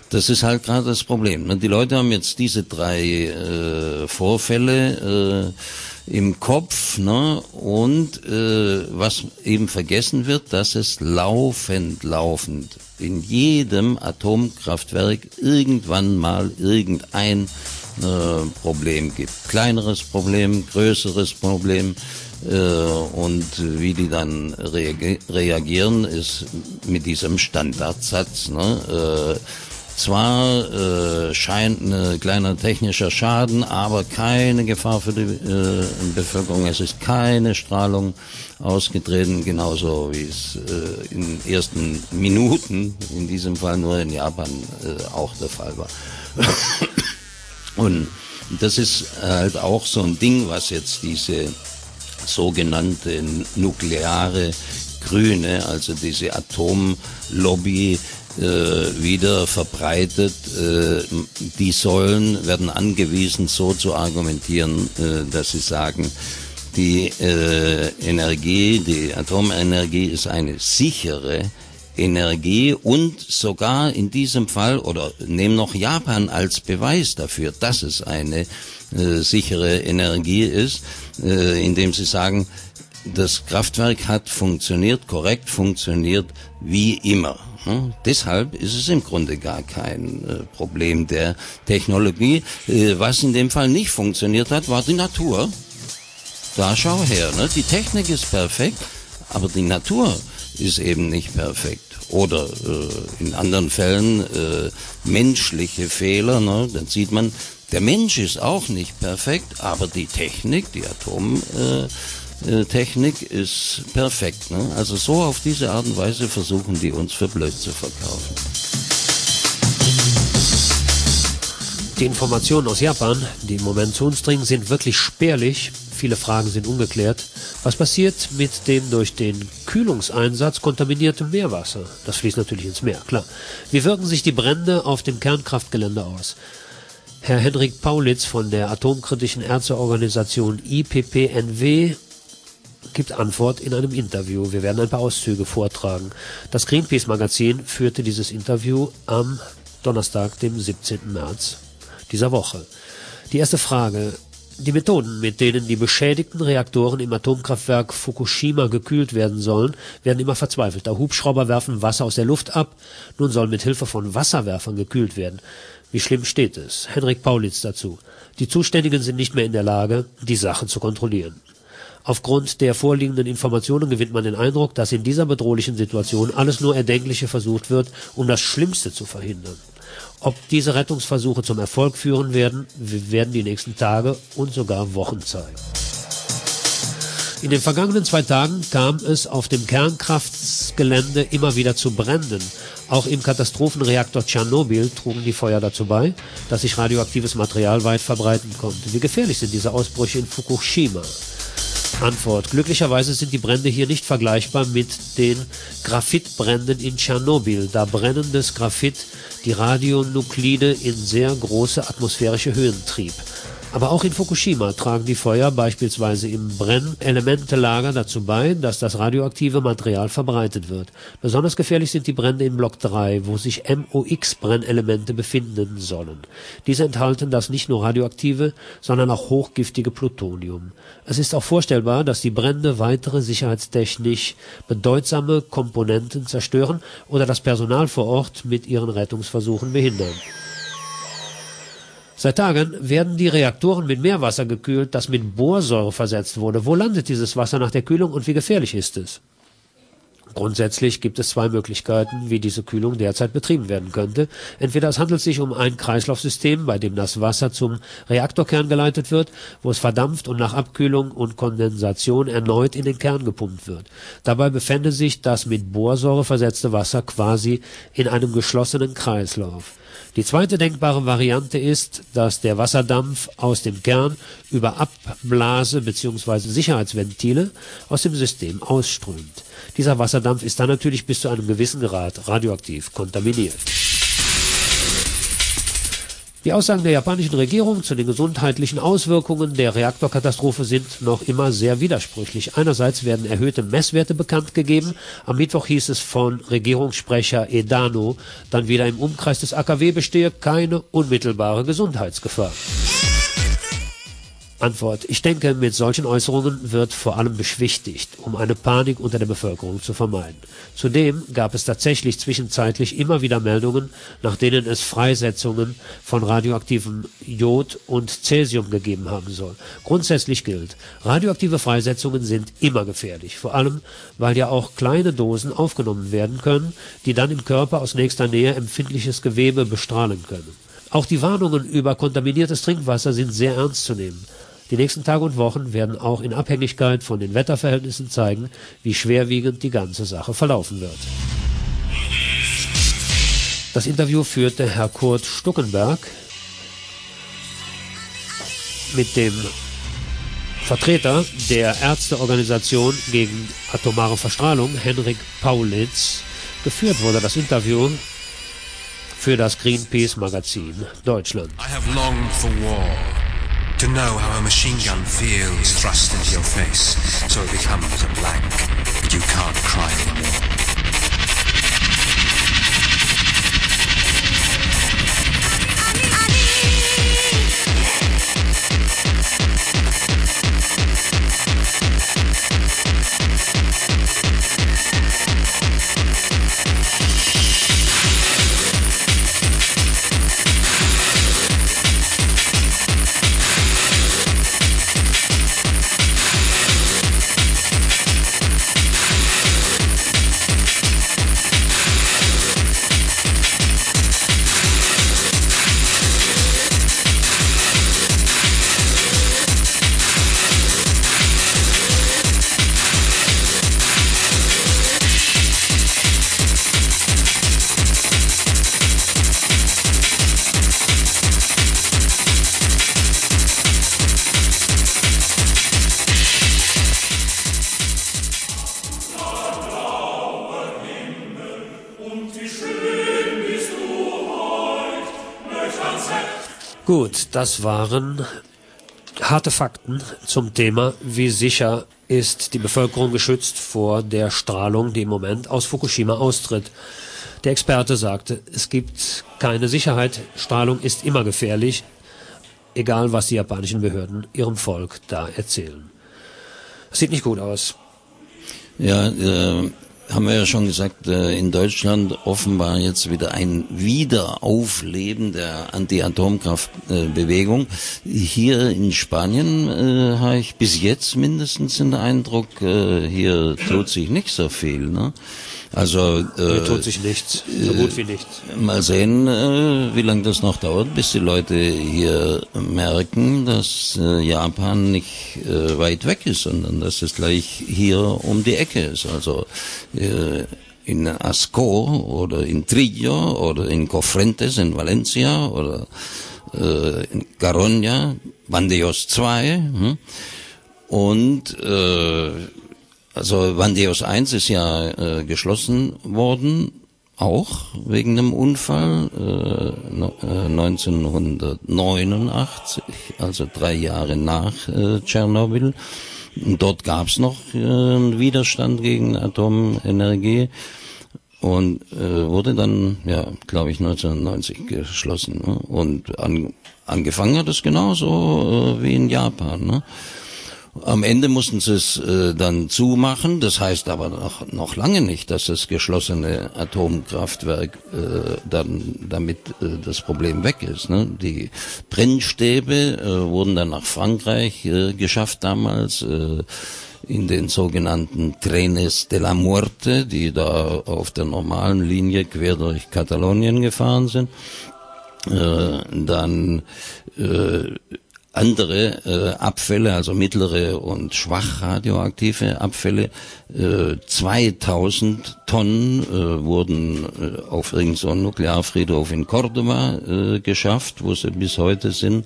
das ist halt gerade das Problem. Ne? Die Leute haben jetzt diese drei äh, Vorfälle äh, im Kopf ne? und äh, was eben vergessen wird, dass es laufend, laufend in jedem Atomkraftwerk irgendwann mal irgendein äh, Problem gibt. Kleineres Problem, größeres Problem. Äh, und wie die dann reagieren, ist mit diesem Standardsatz. Ne? Äh, zwar äh, scheint ein kleiner technischer Schaden, aber keine Gefahr für die äh, Bevölkerung. Es ist keine Strahlung ausgetreten, genauso wie es äh, in ersten Minuten, in diesem Fall nur in Japan, äh, auch der Fall war. Und das ist halt auch so ein Ding, was jetzt diese sogenannte nukleare Grüne, also diese Atomlobby, äh, wieder verbreitet. Äh, die sollen, werden angewiesen, so zu argumentieren, äh, dass sie sagen, die Energie, die Atomenergie ist eine sichere Energie und sogar in diesem Fall oder nehmen noch Japan als Beweis dafür, dass es eine äh, sichere Energie ist, äh, indem sie sagen, das Kraftwerk hat funktioniert, korrekt funktioniert, wie immer. Hm? Deshalb ist es im Grunde gar kein äh, Problem der Technologie. Äh, was in dem Fall nicht funktioniert hat, war die Natur. Da schau her, ne? die Technik ist perfekt, aber die Natur ist eben nicht perfekt oder äh, in anderen Fällen äh, menschliche Fehler, ne? dann sieht man, der Mensch ist auch nicht perfekt, aber die Technik, die Atomtechnik äh, ist perfekt. Ne? Also so auf diese Art und Weise versuchen die uns für blöd zu verkaufen. Die Informationen aus Japan, die im Moment zu uns dringen, sind wirklich spärlich. Viele Fragen sind ungeklärt. Was passiert mit dem durch den Kühlungseinsatz kontaminierten Meerwasser? Das fließt natürlich ins Meer, klar. Wie wirken sich die Brände auf dem Kernkraftgelände aus? Herr Henrik Paulitz von der atomkritischen Ärzteorganisation IPPNW gibt Antwort in einem Interview. Wir werden ein paar Auszüge vortragen. Das Greenpeace-Magazin führte dieses Interview am Donnerstag, dem 17. März dieser Woche. Die erste Frage. Die Methoden, mit denen die beschädigten Reaktoren im Atomkraftwerk Fukushima gekühlt werden sollen, werden immer verzweifelter. Hubschrauber werfen Wasser aus der Luft ab. Nun soll mit Hilfe von Wasserwerfern gekühlt werden. Wie schlimm steht es? Henrik Paulitz dazu. Die Zuständigen sind nicht mehr in der Lage, die Sache zu kontrollieren. Aufgrund der vorliegenden Informationen gewinnt man den Eindruck, dass in dieser bedrohlichen Situation alles nur Erdenkliche versucht wird, um das Schlimmste zu verhindern. Ob diese Rettungsversuche zum Erfolg führen werden, werden die nächsten Tage und sogar Wochen zeigen. In den vergangenen zwei Tagen kam es auf dem Kernkraftgelände immer wieder zu Bränden. Auch im Katastrophenreaktor Tschernobyl trugen die Feuer dazu bei, dass sich radioaktives Material weit verbreiten konnte. Wie gefährlich sind diese Ausbrüche in Fukushima? Antwort. Glücklicherweise sind die Brände hier nicht vergleichbar mit den Graphitbränden in Tschernobyl, da brennendes Graphit die Radionuklide in sehr große atmosphärische Höhen trieb. Aber auch in Fukushima tragen die Feuer beispielsweise im Brennelementelager dazu bei, dass das radioaktive Material verbreitet wird. Besonders gefährlich sind die Brände in Block 3, wo sich MOX-Brennelemente befinden sollen. Diese enthalten das nicht nur radioaktive, sondern auch hochgiftige Plutonium. Es ist auch vorstellbar, dass die Brände weitere sicherheitstechnisch bedeutsame Komponenten zerstören oder das Personal vor Ort mit ihren Rettungsversuchen behindern. Seit Tagen werden die Reaktoren mit Meerwasser gekühlt, das mit Borsäure versetzt wurde. Wo landet dieses Wasser nach der Kühlung und wie gefährlich ist es? Grundsätzlich gibt es zwei Möglichkeiten, wie diese Kühlung derzeit betrieben werden könnte. Entweder es handelt sich um ein Kreislaufsystem, bei dem das Wasser zum Reaktorkern geleitet wird, wo es verdampft und nach Abkühlung und Kondensation erneut in den Kern gepumpt wird. Dabei befände sich das mit Borsäure versetzte Wasser quasi in einem geschlossenen Kreislauf. Die zweite denkbare Variante ist, dass der Wasserdampf aus dem Kern über Abblase bzw. Sicherheitsventile aus dem System ausströmt. Dieser Wasserdampf ist dann natürlich bis zu einem gewissen Grad radioaktiv kontaminiert. Die Aussagen der japanischen Regierung zu den gesundheitlichen Auswirkungen der Reaktorkatastrophe sind noch immer sehr widersprüchlich. Einerseits werden erhöhte Messwerte bekannt gegeben. Am Mittwoch hieß es von Regierungssprecher Edano, dann wieder im Umkreis des AKW bestehe keine unmittelbare Gesundheitsgefahr. Antwort. Ich denke, mit solchen Äußerungen wird vor allem beschwichtigt, um eine Panik unter der Bevölkerung zu vermeiden. Zudem gab es tatsächlich zwischenzeitlich immer wieder Meldungen, nach denen es Freisetzungen von radioaktivem Jod und Cäsium gegeben haben soll. Grundsätzlich gilt, radioaktive Freisetzungen sind immer gefährlich, vor allem weil ja auch kleine Dosen aufgenommen werden können, die dann im Körper aus nächster Nähe empfindliches Gewebe bestrahlen können. Auch die Warnungen über kontaminiertes Trinkwasser sind sehr ernst zu nehmen. Die nächsten Tage und Wochen werden auch in Abhängigkeit von den Wetterverhältnissen zeigen, wie schwerwiegend die ganze Sache verlaufen wird. Das Interview führte Herr Kurt Stuckenberg mit dem Vertreter der Ärzteorganisation gegen atomare Verstrahlung, Henrik Paulitz. Geführt wurde das Interview für das Greenpeace Magazin Deutschland. I have longed for war. To know how a machine gun feels thrust into your face, so it becomes a blank, you can't cry anymore. Gut, das waren harte Fakten zum Thema, wie sicher ist die Bevölkerung geschützt vor der Strahlung, die im Moment aus Fukushima austritt. Der Experte sagte, es gibt keine Sicherheit, Strahlung ist immer gefährlich, egal was die japanischen Behörden ihrem Volk da erzählen. Sieht nicht gut aus. Ja, äh, haben wir ja schon gesagt, äh, in Deutschland offenbar jetzt wieder ein Wiederaufleben der Anti-Atomkraftbewegung. Hier in Spanien äh, habe ich bis jetzt mindestens den Eindruck, äh, hier tut sich nicht so viel. Ne? Also äh, tut sich nichts, so gut wie nichts. Äh, mal sehen, äh, wie lange das noch dauert, bis die Leute hier merken, dass äh, Japan nicht äh, weit weg ist, sondern dass es gleich hier um die Ecke ist. Also äh, in Asco oder in Trillo oder in Cofrentes in Valencia oder äh, in Garoña, Bandeos 2 hm? und äh, also Vandeus 1 ist ja äh, geschlossen worden, auch wegen einem Unfall äh, no- äh, 1989, also drei Jahre nach äh, Tschernobyl. Dort gab es noch äh, Widerstand gegen Atomenergie und äh, wurde dann, ja, glaube ich, 1990 geschlossen. Ne? Und an, angefangen hat es genauso äh, wie in Japan. Ne? Am Ende mussten sie es äh, dann zumachen. Das heißt aber noch, noch lange nicht, dass das geschlossene Atomkraftwerk äh, dann damit äh, das Problem weg ist. Ne? Die Brennstäbe äh, wurden dann nach Frankreich äh, geschafft damals. Äh, in den sogenannten Trenes de la Muerte, die da auf der normalen Linie quer durch Katalonien gefahren sind. Äh, dann äh, andere äh, Abfälle, also mittlere und schwach radioaktive Abfälle, äh, 2000 Tonnen äh, wurden äh, auf irgendeinem so Nuklearfriedhof in Cordoba äh, geschafft, wo sie bis heute sind.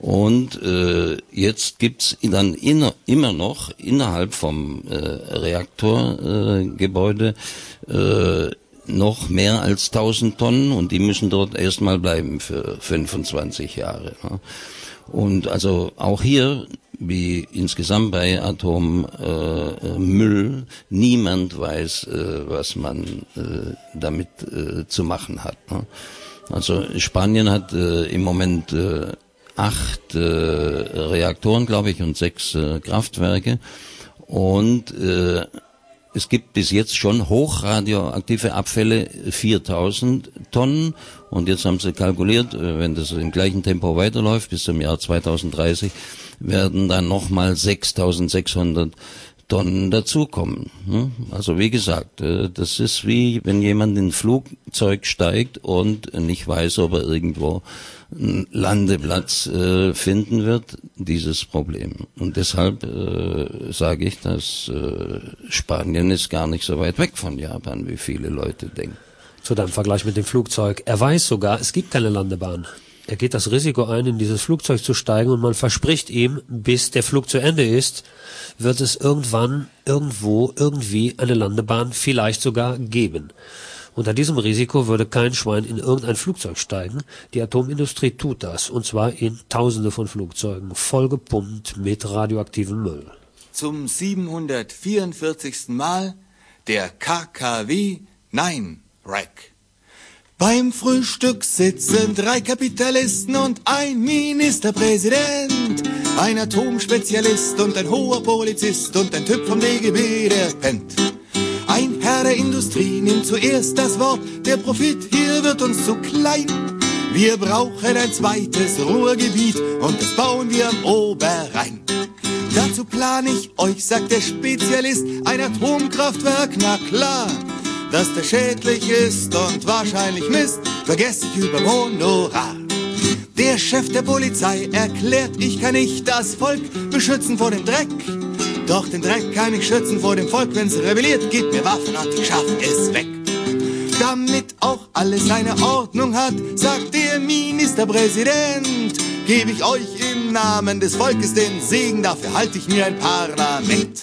Und äh, jetzt gibt's dann inner, immer noch innerhalb vom äh, Reaktorgebäude äh, äh, noch mehr als 1000 Tonnen und die müssen dort erstmal bleiben für 25 Jahre. Ne? Und also auch hier, wie insgesamt bei Atommüll, äh, Müll, niemand weiß, äh, was man äh, damit äh, zu machen hat. Ne? Also Spanien hat äh, im Moment äh, acht äh, Reaktoren, glaube ich, und sechs äh, Kraftwerke. Und äh, es gibt bis jetzt schon hochradioaktive Abfälle 4000 Tonnen und jetzt haben sie kalkuliert, äh, wenn das im gleichen Tempo weiterläuft bis zum Jahr 2030, werden dann nochmal 6600 Tonnen dazukommen. ne? Also wie gesagt, äh, das ist wie wenn jemand in ein Flugzeug steigt und nicht weiß, ob er irgendwo Landeplatz äh, finden wird, dieses Problem. Und deshalb äh, sage ich, dass äh, Spanien ist gar nicht so weit weg von Japan, wie viele Leute denken. Zu deinem Vergleich mit dem Flugzeug. Er weiß sogar, es gibt keine Landebahn. Er geht das Risiko ein, in dieses Flugzeug zu steigen und man verspricht ihm, bis der Flug zu Ende ist, wird es irgendwann, irgendwo, irgendwie eine Landebahn vielleicht sogar geben. Unter diesem Risiko würde kein Schwein in irgendein Flugzeug steigen. Die Atomindustrie tut das, und zwar in Tausende von Flugzeugen, vollgepumpt mit radioaktivem Müll. Zum 744. Mal der KKW Nein Rack. Beim Frühstück sitzen drei Kapitalisten und ein Ministerpräsident, ein Atomspezialist und ein hoher Polizist und ein Typ vom DGB, der pennt. Ein Herr der Industrie nimmt zuerst das Wort, der Profit hier wird uns zu klein. Wir brauchen ein zweites Ruhrgebiet und das bauen wir am Oberrhein. Dazu plan ich euch, sagt der Spezialist, ein Atomkraftwerk, na klar. Dass der schädlich ist und wahrscheinlich Mist, vergesse ich über Honorar. Der Chef der Polizei erklärt, ich kann nicht das Volk beschützen vor dem Dreck. Doch den Dreck kann ich schützen vor dem Volk, wenn's rebelliert, gibt mir Waffen und ich schaff es weg. Damit auch alles seine Ordnung hat, sagt der Ministerpräsident, gebe ich euch im Namen des Volkes den Segen, dafür halte ich mir ein Parlament.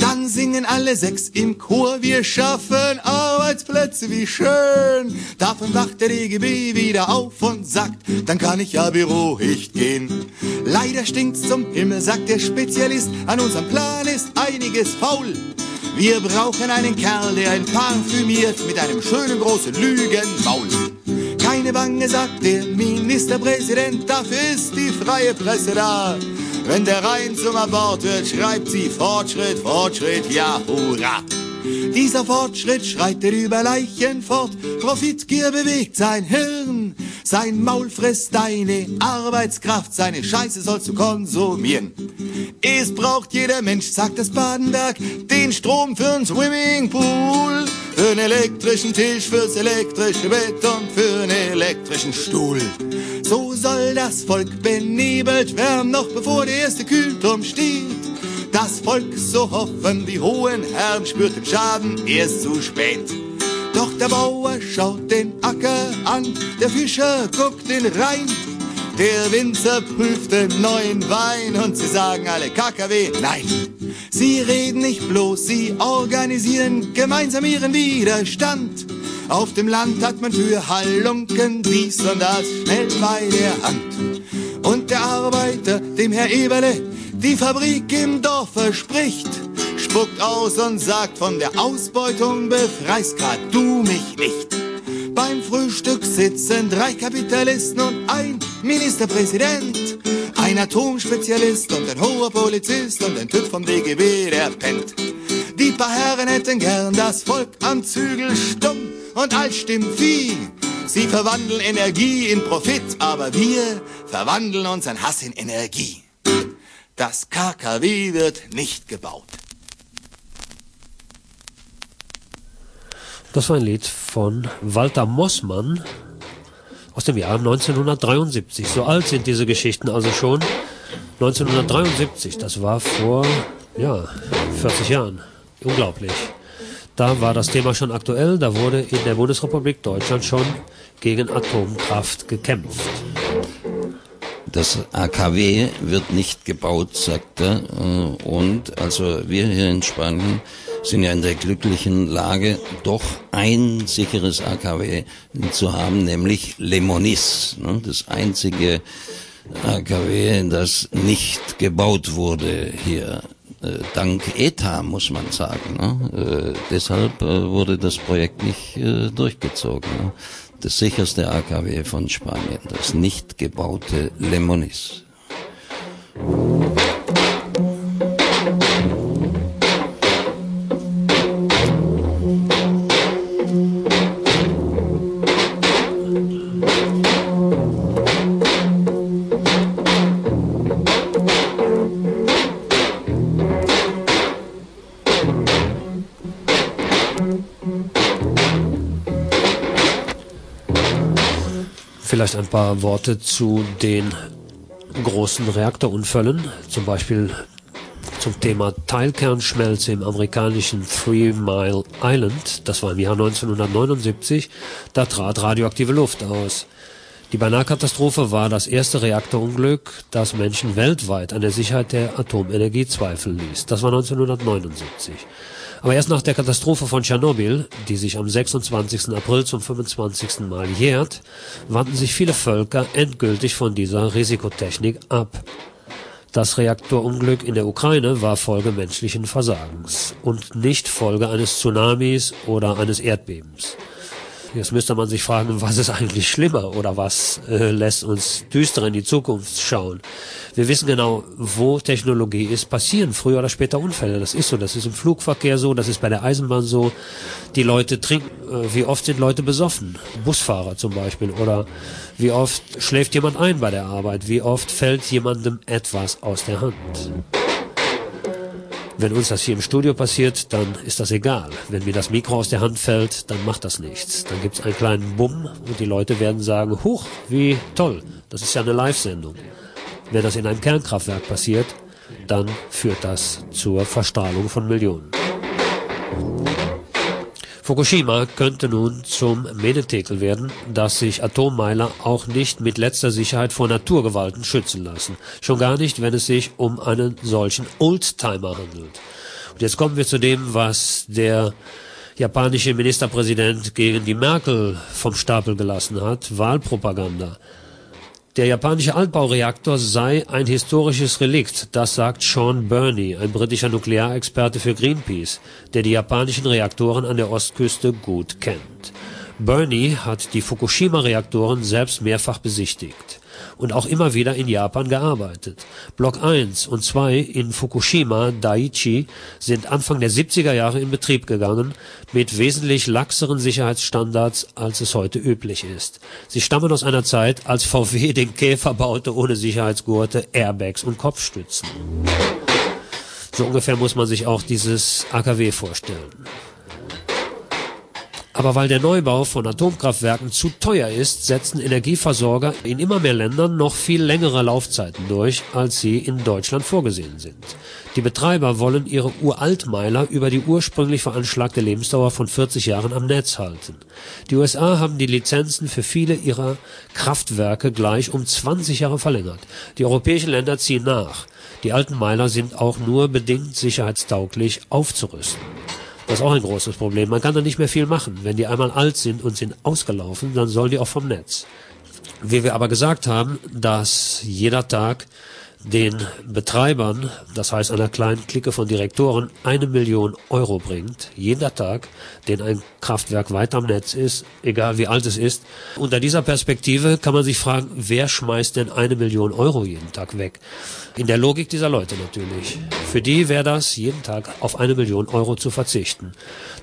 Dann singen alle sechs im Chor, wir schaffen Arbeitsplätze, wie schön. Davon wacht der DGB wieder auf und sagt, dann kann ich ja beruhigt gehen. Leider stinkt's zum Himmel, sagt der Spezialist, an unserem Plan ist einiges faul. Wir brauchen einen Kerl, der ein parfümiert mit einem schönen großen Lügenmaul. Keine Bange, sagt der Ministerpräsident, dafür ist die freie Presse da. Wenn der Rhein zum Abort wird, schreibt sie Fortschritt, Fortschritt, ja, hurra. Dieser Fortschritt schreitet über Leichen fort, Profitgier bewegt sein Hirn. Sein Maul frisst deine Arbeitskraft, seine Scheiße sollst du konsumieren. Es braucht jeder Mensch, sagt das Badenberg, den Strom für'n Swimmingpool, für'n elektrischen Tisch, fürs elektrische Bett und für'n elektrischen Stuhl. So soll das Volk benebelt werden, noch bevor der erste Kühlturm steht. Das Volk, so hoffen die hohen Herren, spürt den Schaden erst zu spät. Doch der Bauer schaut den Acker an, der Fischer guckt den Rhein. Der Winzer prüft den neuen Wein und sie sagen alle KKW nein. Sie reden nicht bloß, sie organisieren gemeinsam ihren Widerstand. Auf dem Land hat man für Halunken dies und das schnell bei der Hand. Und der Arbeiter, dem Herr Eberle, die Fabrik im Dorf verspricht, spuckt aus und sagt, von der Ausbeutung befreist grad du mich nicht. Beim Frühstück sitzen drei Kapitalisten und ein Ministerpräsident, ein Atomspezialist und ein hoher Polizist und ein Typ vom DGB, der pennt. Die paar Herren hätten gern das Volk am Zügel stumm und als stimmt Vieh. Sie verwandeln Energie in Profit, aber wir verwandeln unseren Hass in Energie. Das KKW wird nicht gebaut. Das war ein Lied von Walter Mossmann aus dem Jahr 1973. So alt sind diese Geschichten also schon. 1973, das war vor ja, 40 Jahren. Unglaublich. Da war das Thema schon aktuell, da wurde in der Bundesrepublik Deutschland schon gegen Atomkraft gekämpft. Das AKW wird nicht gebaut, sagt er. Äh, und also wir hier in Spanien sind ja in der glücklichen Lage, doch ein sicheres AKW zu haben, nämlich Lemonis, ne? das einzige AKW, das nicht gebaut wurde hier. Äh, dank ETA, muss man sagen. Ne? Äh, deshalb wurde das Projekt nicht durchgezogen. Das sicherste AKW von Spanien, das nicht gebaute Lemonis. Paar Worte zu den großen Reaktorunfällen, zum Beispiel zum Thema Teilkernschmelze im amerikanischen Three Mile Island. Das war im Jahr 1979. Da trat radioaktive Luft aus. Die Beinahe-Katastrophe war das erste Reaktorunglück, das Menschen weltweit an der Sicherheit der Atomenergie zweifeln ließ. Das war 1979. Aber erst nach der Katastrophe von Tschernobyl, die sich am 26. April zum 25. Mal jährt, wandten sich viele Völker endgültig von dieser Risikotechnik ab. Das Reaktorunglück in der Ukraine war Folge menschlichen Versagens und nicht Folge eines Tsunamis oder eines Erdbebens. Jetzt müsste man sich fragen, was ist eigentlich schlimmer oder was äh, lässt uns düster in die Zukunft schauen. Wir wissen genau, wo Technologie ist, passieren früher oder später Unfälle. Das ist so, das ist im Flugverkehr so, das ist bei der Eisenbahn so. Die Leute trinken, äh, wie oft sind Leute besoffen? Busfahrer zum Beispiel. Oder wie oft schläft jemand ein bei der Arbeit? Wie oft fällt jemandem etwas aus der Hand? Wenn uns das hier im Studio passiert, dann ist das egal. Wenn mir das Mikro aus der Hand fällt, dann macht das nichts. Dann gibt's einen kleinen Bumm und die Leute werden sagen, huch, wie toll, das ist ja eine Live-Sendung. Wenn das in einem Kernkraftwerk passiert, dann führt das zur Verstrahlung von Millionen. Fukushima könnte nun zum Menetekel werden, dass sich Atommeiler auch nicht mit letzter Sicherheit vor Naturgewalten schützen lassen. Schon gar nicht, wenn es sich um einen solchen Oldtimer handelt. Und jetzt kommen wir zu dem, was der japanische Ministerpräsident gegen die Merkel vom Stapel gelassen hat, Wahlpropaganda. Der japanische Altbaureaktor sei ein historisches Relikt, das sagt Sean Burney, ein britischer Nuklearexperte für Greenpeace, der die japanischen Reaktoren an der Ostküste gut kennt. Burney hat die Fukushima-Reaktoren selbst mehrfach besichtigt und auch immer wieder in Japan gearbeitet. Block 1 und 2 in Fukushima Daiichi sind Anfang der 70er Jahre in Betrieb gegangen, mit wesentlich laxeren Sicherheitsstandards, als es heute üblich ist. Sie stammen aus einer Zeit, als VW den Käfer baute ohne Sicherheitsgurte, Airbags und Kopfstützen. So ungefähr muss man sich auch dieses AKW vorstellen. Aber weil der Neubau von Atomkraftwerken zu teuer ist, setzen Energieversorger in immer mehr Ländern noch viel längere Laufzeiten durch, als sie in Deutschland vorgesehen sind. Die Betreiber wollen ihre Uraltmeiler über die ursprünglich veranschlagte Lebensdauer von 40 Jahren am Netz halten. Die USA haben die Lizenzen für viele ihrer Kraftwerke gleich um 20 Jahre verlängert. Die europäischen Länder ziehen nach. Die alten Meiler sind auch nur bedingt sicherheitstauglich aufzurüsten. Das ist auch ein großes Problem. Man kann da nicht mehr viel machen. Wenn die einmal alt sind und sind ausgelaufen, dann sollen die auch vom Netz. Wie wir aber gesagt haben, dass jeder Tag den Betreibern, das heißt einer kleinen Clique von Direktoren, eine Million Euro bringt, jeder Tag, den ein Kraftwerk weit am Netz ist, egal wie alt es ist. Unter dieser Perspektive kann man sich fragen, wer schmeißt denn eine Million Euro jeden Tag weg? In der Logik dieser Leute natürlich. Für die wäre das, jeden Tag auf eine Million Euro zu verzichten.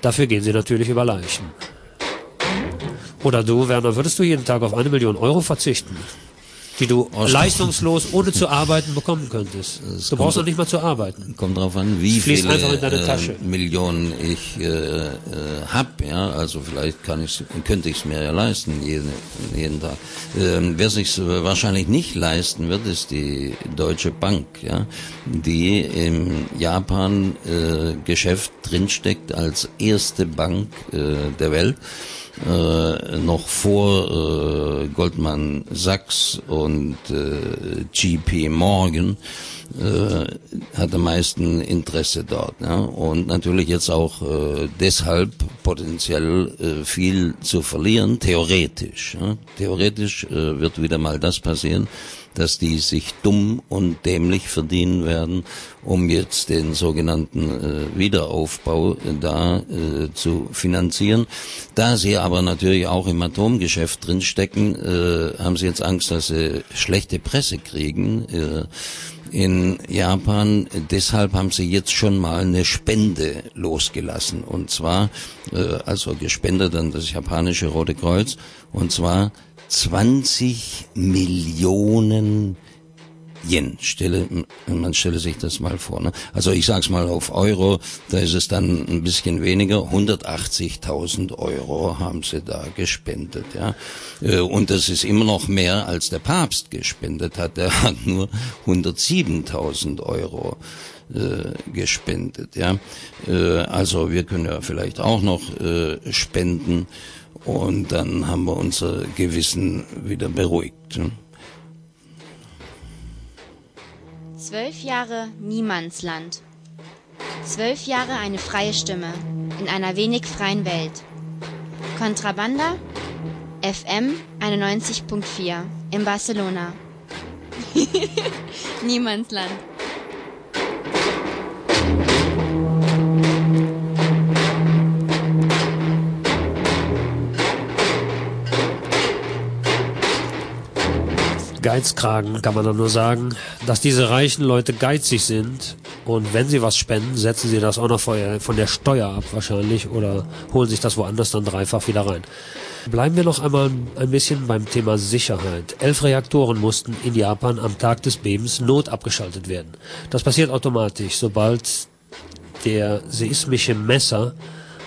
Dafür gehen sie natürlich über Leichen. Oder du, Werner, würdest du jeden Tag auf eine Million Euro verzichten? Die du leistungslos ohne zu arbeiten bekommen könntest. Es du brauchst noch nicht mal zu arbeiten. Kommt drauf an, wie Es viele äh. Millionen ich äh, äh, hab, ja, also vielleicht kann ich könnte ich es mir ja leisten jeden, jeden Tag. Ähm, wer sich wahrscheinlich nicht leisten wird, ist die Deutsche Bank, ja, die im Japan äh, Geschäft drinsteckt als erste Bank äh, der Welt äh, noch vor äh, Goldman Sachs und äh, GP Morgan äh, hat am meisten Interesse dort. Ja? Und natürlich jetzt auch äh, deshalb potenziell äh, viel zu verlieren, theoretisch. Ja? Theoretisch äh, wird wieder mal das passieren, dass die sich dumm und dämlich verdienen werden, um jetzt den sogenannten äh, Wiederaufbau äh, da äh, zu finanzieren. Da sie aber natürlich auch im Atomgeschäft drinstecken, äh, haben sie jetzt Angst, dass sie schlechte Presse kriegen. Äh, in Japan. Deshalb haben sie jetzt schon mal eine Spende losgelassen. Und zwar, äh, also gespendet an das japanische Rote Kreuz. Und zwar 20 Millionen Yen. Stelle, man stelle sich das mal vor. Ne? Also ich sag's mal auf Euro, da ist es dann ein bisschen weniger. 180.000 Euro haben sie da gespendet. Ja? Äh, Und das ist immer noch mehr, als der Papst gespendet hat. Der hat nur 107.000 Euro äh, gespendet. Ja? Äh, Also wir können ja vielleicht auch noch spenden und dann haben wir unser Gewissen wieder beruhigt. Zwölf Jahre Niemandsland. Zwölf Jahre eine freie Stimme in einer wenig freien Welt. Kontrabanda FM 91.4 in Barcelona. *laughs* Niemandsland. Geizkragen kann man dann nur sagen, dass diese reichen Leute geizig sind und wenn sie was spenden, setzen sie das auch noch von der Steuer ab wahrscheinlich oder holen sich das woanders dann dreifach wieder rein. Bleiben wir noch einmal ein bisschen beim Thema Sicherheit. Elf Reaktoren mussten in Japan am Tag des Bebens notabgeschaltet werden. Das passiert automatisch, sobald der seismische Messer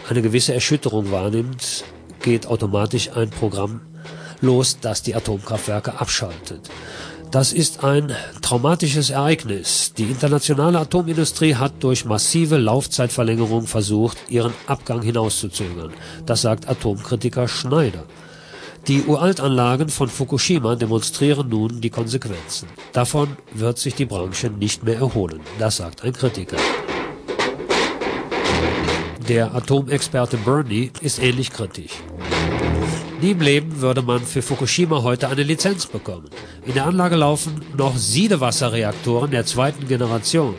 eine gewisse Erschütterung wahrnimmt, geht automatisch ein Programm los, das die Atomkraftwerke abschaltet. Das ist ein traumatisches Ereignis. Die internationale Atomindustrie hat durch massive Laufzeitverlängerung versucht, ihren Abgang hinauszuzögern. Das sagt Atomkritiker Schneider. Die Uraltanlagen von Fukushima demonstrieren nun die Konsequenzen. Davon wird sich die Branche nicht mehr erholen. Das sagt ein Kritiker. Der Atomexperte Bernie ist ähnlich kritisch. Nie im Leben würde man für Fukushima heute eine Lizenz bekommen. In der Anlage laufen noch Siedewasserreaktoren der zweiten Generation.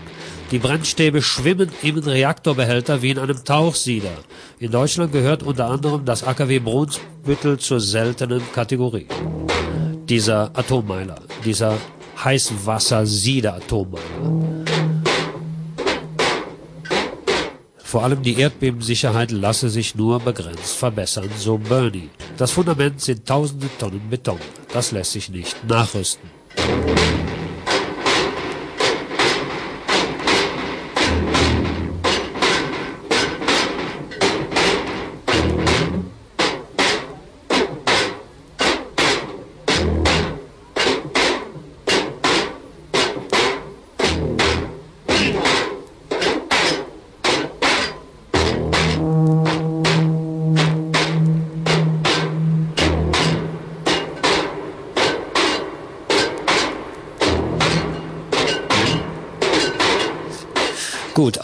Die Brennstäbe schwimmen im Reaktorbehälter wie in einem Tauchsieder. In Deutschland gehört unter anderem das AKW Brunsbüttel zur seltenen Kategorie. Dieser Atommeiler, dieser Heißwasser-Sieder-Atommeiler. Vor allem die Erdbebensicherheit lasse sich nur begrenzt verbessern, so Bernie. Das Fundament sind tausende Tonnen Beton. Das lässt sich nicht nachrüsten.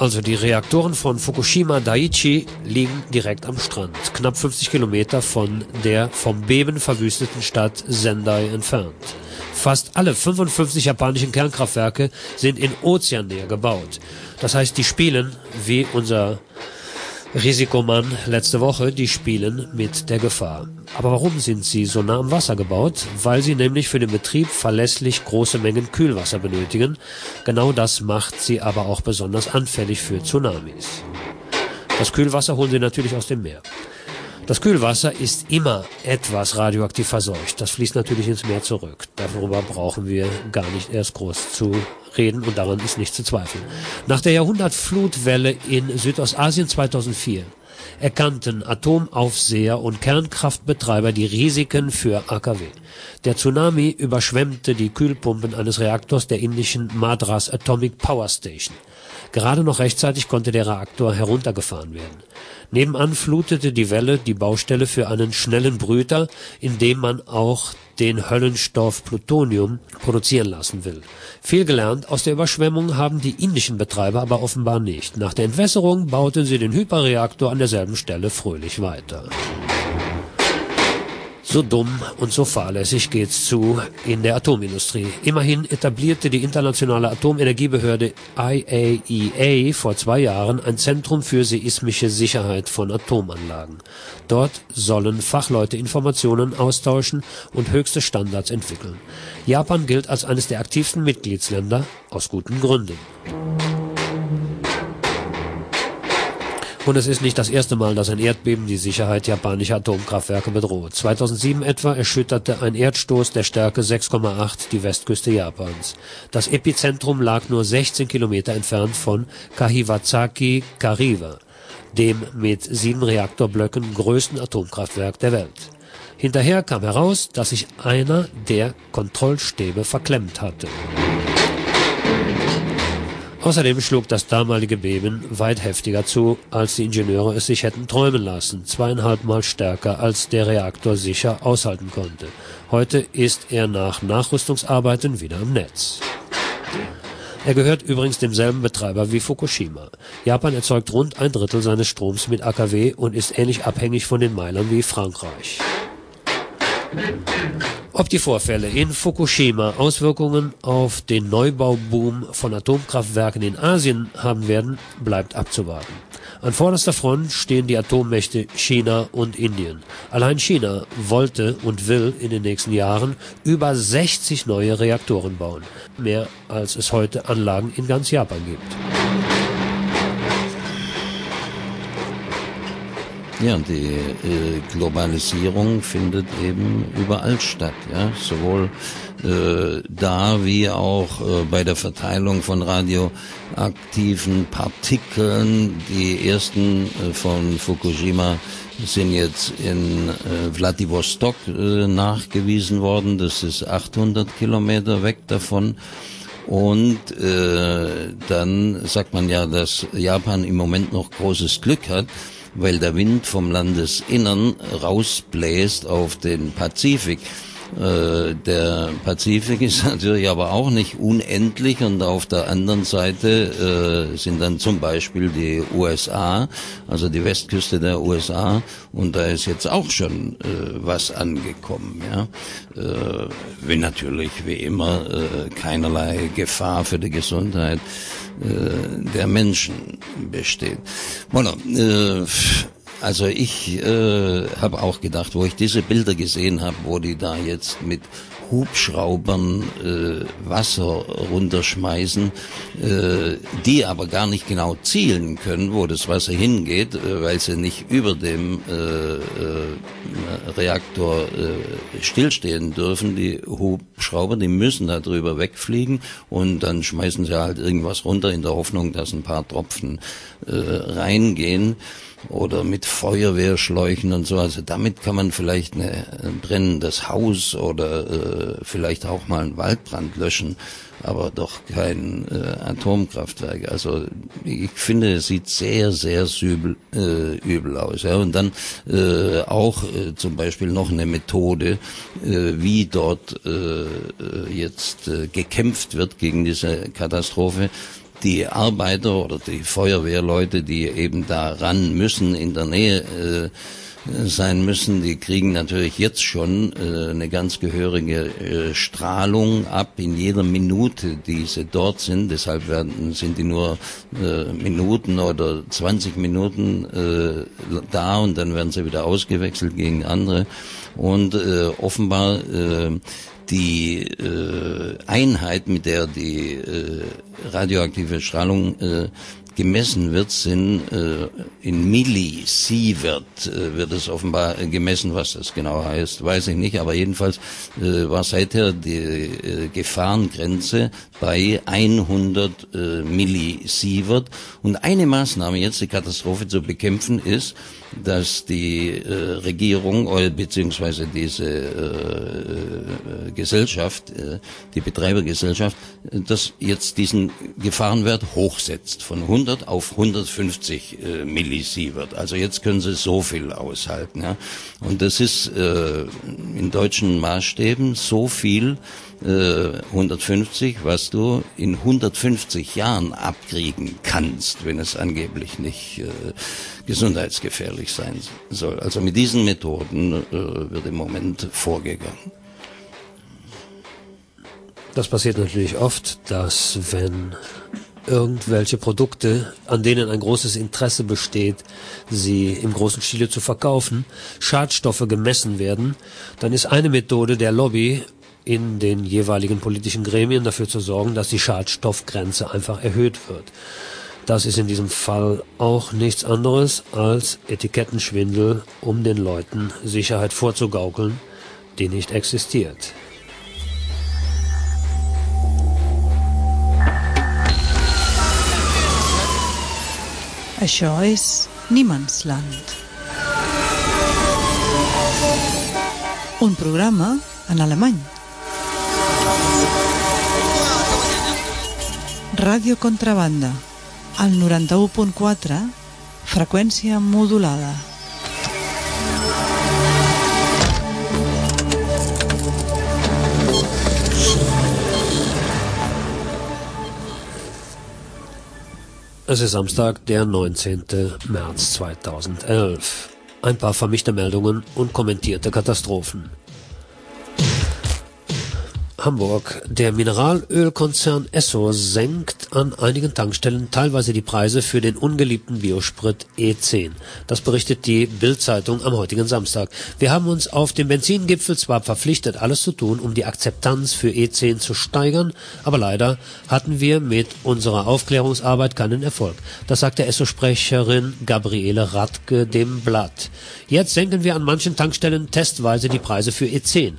Also die Reaktoren von Fukushima Daiichi liegen direkt am Strand, knapp 50 Kilometer von der vom Beben verwüsteten Stadt Sendai entfernt. Fast alle 55 japanischen Kernkraftwerke sind in Ozeannähe gebaut. Das heißt, die spielen, wie unser Risikomann letzte Woche, die spielen mit der Gefahr. Aber warum sind sie so nah am Wasser gebaut? Weil sie nämlich für den Betrieb verlässlich große Mengen Kühlwasser benötigen. Genau das macht sie aber auch besonders anfällig für Tsunamis. Das Kühlwasser holen sie natürlich aus dem Meer. Das Kühlwasser ist immer etwas radioaktiv verseucht. Das fließt natürlich ins Meer zurück. Darüber brauchen wir gar nicht erst groß zu reden und daran ist nicht zu zweifeln. Nach der Jahrhundertflutwelle in Südostasien 2004 erkannten Atomaufseher und Kernkraftbetreiber die Risiken für AKW. Der Tsunami überschwemmte die Kühlpumpen eines Reaktors der indischen Madras Atomic Power Station. Gerade noch rechtzeitig konnte der Reaktor heruntergefahren werden. Nebenan flutete die Welle die Baustelle für einen schnellen Brüter, in dem man auch den Höllenstoff Plutonium produzieren lassen will. Viel gelernt aus der Überschwemmung haben die indischen Betreiber aber offenbar nicht. Nach der Entwässerung bauten sie den Hyperreaktor an derselben Stelle fröhlich weiter. So dumm und so fahrlässig geht's zu in der Atomindustrie. Immerhin etablierte die internationale Atomenergiebehörde IAEA e vor zwei Jahren ein Zentrum für seismische Sicherheit von Atomanlagen. Dort sollen Fachleute Informationen austauschen und höchste Standards entwickeln. Japan gilt als eines der aktivsten Mitgliedsländer aus guten Gründen. Und es ist nicht das erste Mal, dass ein Erdbeben die Sicherheit japanischer Atomkraftwerke bedroht. 2007 etwa erschütterte ein Erdstoß der Stärke 6,8 die Westküste Japans. Das Epizentrum lag nur 16 Kilometer entfernt von Kahiwazaki Kariwa, dem mit sieben Reaktorblöcken größten Atomkraftwerk der Welt. Hinterher kam heraus, dass sich einer der Kontrollstäbe verklemmt hatte. Außerdem schlug das damalige Beben weit heftiger zu, als die Ingenieure es sich hätten träumen lassen, zweieinhalb Mal stärker, als der Reaktor sicher aushalten konnte. Heute ist er nach Nachrüstungsarbeiten wieder im Netz. Er gehört übrigens demselben Betreiber wie Fukushima. Japan erzeugt rund ein Drittel seines Stroms mit AKW und ist ähnlich abhängig von den Meilern wie Frankreich. Ob die Vorfälle in Fukushima Auswirkungen auf den Neubauboom von Atomkraftwerken in Asien haben werden, bleibt abzuwarten. An vorderster Front stehen die Atommächte China und Indien. Allein China wollte und will in den nächsten Jahren über 60 neue Reaktoren bauen, mehr als es heute Anlagen in ganz Japan gibt. Ja, die äh, Globalisierung findet eben überall statt, ja, sowohl äh, da wie auch äh, bei der Verteilung von radioaktiven Partikeln. Die ersten äh, von Fukushima sind jetzt in äh, Vladivostok äh, nachgewiesen worden. Das ist 800 Kilometer weg davon. Und äh, dann sagt man ja, dass Japan im Moment noch großes Glück hat, weil der Wind vom Landesinnern rausbläst auf den Pazifik. Äh, der Pazifik ist *laughs* natürlich aber auch nicht unendlich und auf der anderen Seite äh, sind dann zum Beispiel die USA, also die Westküste der USA und da ist jetzt auch schon äh, was angekommen. Ja? Äh, wenn natürlich wie immer äh, keinerlei Gefahr für die Gesundheit äh, der Menschen besteht. Äh, also ich äh, habe auch gedacht, wo ich diese Bilder gesehen habe, wo die da jetzt mit Hubschraubern äh, Wasser runterschmeißen, äh, die aber gar nicht genau zielen können, wo das Wasser hingeht, äh, weil sie nicht über dem äh, äh, Reaktor äh, stillstehen dürfen. Die Hubschrauber, die müssen da drüber wegfliegen und dann schmeißen sie halt irgendwas runter in der Hoffnung, dass ein paar Tropfen äh, reingehen oder mit Feuerwehrschläuchen und so. Also damit kann man vielleicht ein brennendes Haus oder äh, vielleicht auch mal einen Waldbrand löschen, aber doch kein äh, Atomkraftwerk. Also ich finde, es sieht sehr, sehr übel, äh, übel aus. Ja. Und dann äh, auch äh, zum Beispiel noch eine Methode, äh, wie dort äh, jetzt äh, gekämpft wird gegen diese Katastrophe die Arbeiter oder die Feuerwehrleute, die eben da ran müssen, in der Nähe äh, sein müssen, die kriegen natürlich jetzt schon äh, eine ganz gehörige äh, Strahlung ab in jeder Minute, die sie dort sind. Deshalb werden, sind die nur äh, Minuten oder 20 Minuten äh, da und dann werden sie wieder ausgewechselt gegen andere. Und äh, offenbar äh, die äh, Einheit, mit der die äh, radioaktive Strahlung äh, gemessen wird, sind äh, in Millisievert äh, wird es offenbar gemessen, was das genau heißt, weiß ich nicht, aber jedenfalls äh, war seither die äh, Gefahrengrenze bei 100 äh, Millisievert. Und eine Maßnahme jetzt die Katastrophe zu bekämpfen ist, dass die äh, Regierung oder beziehungsweise diese äh, Gesellschaft, äh, die Betreibergesellschaft, äh, das jetzt diesen Gefahrenwert hochsetzt von 100 auf 150 äh, Millisievert. Also jetzt können sie so viel aushalten. Ja? Und das ist äh, in deutschen Maßstäben so viel, 150, äh, was du in 150 Jahren abkriegen kannst, wenn es angeblich nicht äh, gesundheitsgefährlich sein soll. Also mit diesen Methoden äh, wird im Moment vorgegangen. Das passiert natürlich oft, dass wenn irgendwelche Produkte, an denen ein großes Interesse besteht, sie im großen Stile zu verkaufen, Schadstoffe gemessen werden, dann ist eine Methode der Lobby in den jeweiligen politischen Gremien dafür zu sorgen, dass die Schadstoffgrenze einfach erhöht wird. Das ist in diesem Fall auch nichts anderes als Etikettenschwindel, um den Leuten Sicherheit vorzugaukeln, die nicht existiert. Això és Niemandsland. Un programa en alemany. Ràdio Contrabanda, al 91.4, freqüència modulada. Es ist Samstag, der 19. März 2011. Ein paar vermischte Meldungen und kommentierte Katastrophen. Hamburg. Der Mineralölkonzern Esso senkt an einigen Tankstellen teilweise die Preise für den ungeliebten Biosprit E10. Das berichtet die Bild-Zeitung am heutigen Samstag. Wir haben uns auf dem Benzingipfel zwar verpflichtet, alles zu tun, um die Akzeptanz für E10 zu steigern, aber leider hatten wir mit unserer Aufklärungsarbeit keinen Erfolg. Das sagte Esso-Sprecherin Gabriele Radke dem Blatt. Jetzt senken wir an manchen Tankstellen testweise die Preise für E10.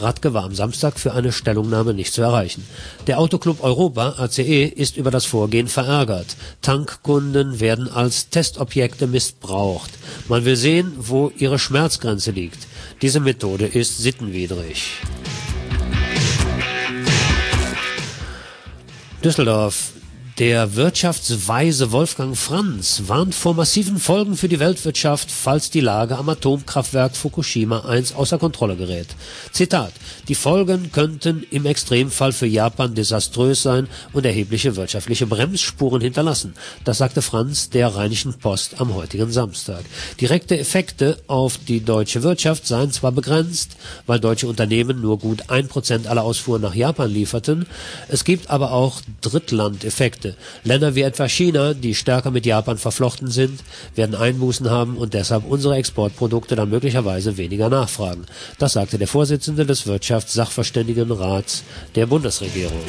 Radke war am Samstag für eine Stellungnahme nicht zu erreichen. Der Autoclub Europa, ACE, ist über das Vorgehen verärgert. Tankkunden werden als Testobjekte missbraucht. Man will sehen, wo ihre Schmerzgrenze liegt. Diese Methode ist sittenwidrig. Düsseldorf. Der wirtschaftsweise Wolfgang Franz warnt vor massiven Folgen für die Weltwirtschaft, falls die Lage am Atomkraftwerk Fukushima 1 außer Kontrolle gerät. Zitat Die Folgen könnten im Extremfall für Japan desaströs sein und erhebliche wirtschaftliche Bremsspuren hinterlassen. Das sagte Franz der Rheinischen Post am heutigen Samstag. Direkte Effekte auf die deutsche Wirtschaft seien zwar begrenzt, weil deutsche Unternehmen nur gut ein Prozent aller Ausfuhren nach Japan lieferten, es gibt aber auch Drittlandeffekte. Märkte. Länder wie etwa China, die stärker mit Japan verflochten sind, werden Einbußen haben und deshalb unsere Exportprodukte dann möglicherweise weniger nachfragen. Das sagte der Vorsitzende des Wirtschaftssachverständigenrats der Bundesregierung.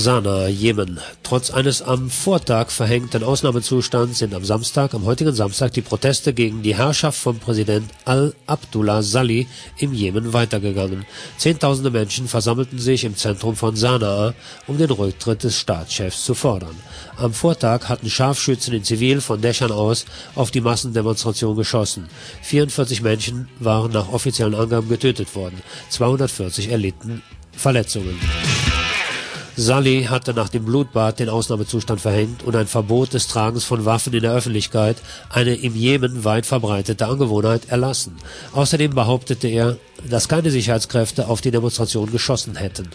Sana, Jemen. Trotz eines am Vortag verhängten Ausnahmezustands sind am Samstag, am heutigen Samstag, die Proteste gegen die Herrschaft von Präsident Al-Abdullah Salih im Jemen weitergegangen. Zehntausende Menschen versammelten sich im Zentrum von Sanaa, um den Rücktritt des Staatschefs zu fordern. Am Vortag hatten Scharfschützen in Zivil von Dächern aus auf die Massendemonstration geschossen. 44 Menschen waren nach offiziellen Angaben getötet worden. 240 erlitten Verletzungen. Sully hatte nach dem Blutbad den Ausnahmezustand verhängt und ein Verbot des Tragens von Waffen in der Öffentlichkeit, eine im Jemen weit verbreitete Angewohnheit, erlassen. Außerdem behauptete er, dass keine Sicherheitskräfte auf die Demonstration geschossen hätten.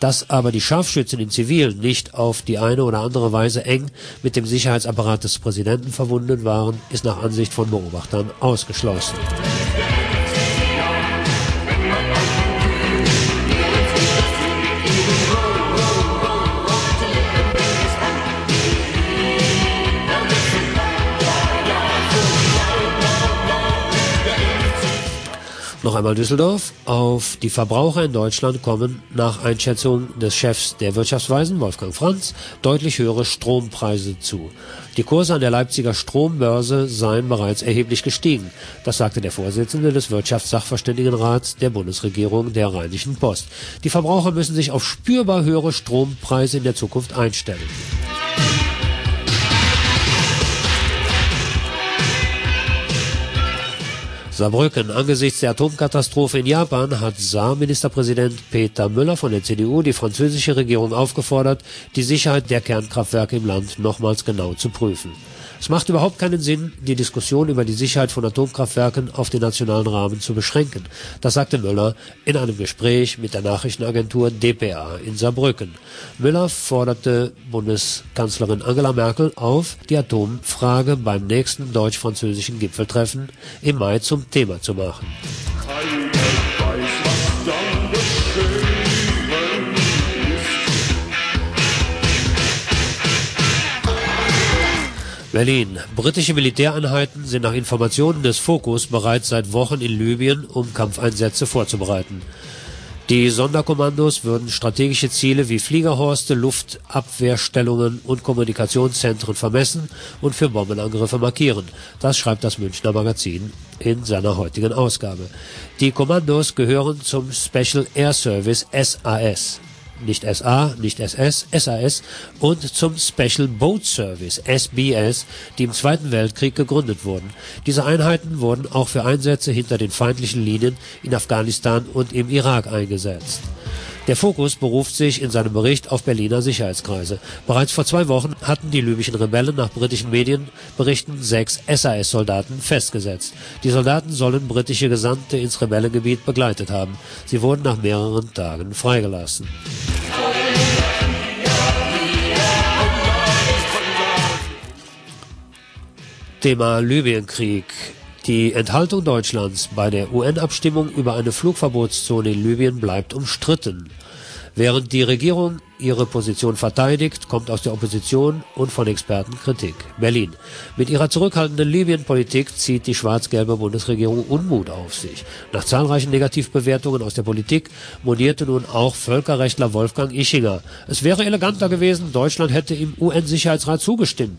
Dass aber die Scharfschützen in Zivil nicht auf die eine oder andere Weise eng mit dem Sicherheitsapparat des Präsidenten verbunden waren, ist nach Ansicht von Beobachtern ausgeschlossen. Noch einmal Düsseldorf. Auf die Verbraucher in Deutschland kommen nach Einschätzung des Chefs der Wirtschaftsweisen, Wolfgang Franz, deutlich höhere Strompreise zu. Die Kurse an der Leipziger Strombörse seien bereits erheblich gestiegen. Das sagte der Vorsitzende des Wirtschaftssachverständigenrats der Bundesregierung der Rheinischen Post. Die Verbraucher müssen sich auf spürbar höhere Strompreise in der Zukunft einstellen. Saarbrücken. Angesichts der Atomkatastrophe in Japan hat Saar-Ministerpräsident Peter Müller von der CDU die französische Regierung aufgefordert, die Sicherheit der Kernkraftwerke im Land nochmals genau zu prüfen. Es macht überhaupt keinen Sinn, die Diskussion über die Sicherheit von Atomkraftwerken auf den nationalen Rahmen zu beschränken. Das sagte Müller in einem Gespräch mit der Nachrichtenagentur dpa in Saarbrücken. Müller forderte Bundeskanzlerin Angela Merkel auf, die Atomfrage beim nächsten deutsch-französischen Gipfeltreffen im Mai zum Thema zu machen. Berlin. Britische Militäreinheiten sind nach Informationen des Fokus bereits seit Wochen in Libyen, um Kampfeinsätze vorzubereiten. Die Sonderkommandos würden strategische Ziele wie Fliegerhorste, Luftabwehrstellungen und Kommunikationszentren vermessen und für Bombenangriffe markieren. Das schreibt das Münchner Magazin in seiner heutigen Ausgabe. Die Kommandos gehören zum Special Air Service SAS nicht SA, nicht SS, SAS und zum Special Boat Service, SBS, die im Zweiten Weltkrieg gegründet wurden. Diese Einheiten wurden auch für Einsätze hinter den feindlichen Linien in Afghanistan und im Irak eingesetzt. Der Fokus beruft sich in seinem Bericht auf Berliner Sicherheitskreise. Bereits vor zwei Wochen hatten die libyschen Rebellen nach britischen Medienberichten sechs SAS-Soldaten festgesetzt. Die Soldaten sollen britische Gesandte ins Rebellengebiet begleitet haben. Sie wurden nach mehreren Tagen freigelassen. Thema Libyenkrieg. Die Enthaltung Deutschlands bei der UN-Abstimmung über eine Flugverbotszone in Libyen bleibt umstritten. Während die Regierung ihre Position verteidigt, kommt aus der Opposition und von Experten Kritik. Berlin. Mit ihrer zurückhaltenden Libyen-Politik zieht die schwarz-gelbe Bundesregierung Unmut auf sich. Nach zahlreichen Negativbewertungen aus der Politik monierte nun auch Völkerrechtler Wolfgang Ischinger. Es wäre eleganter gewesen, Deutschland hätte im UN-Sicherheitsrat zugestimmt.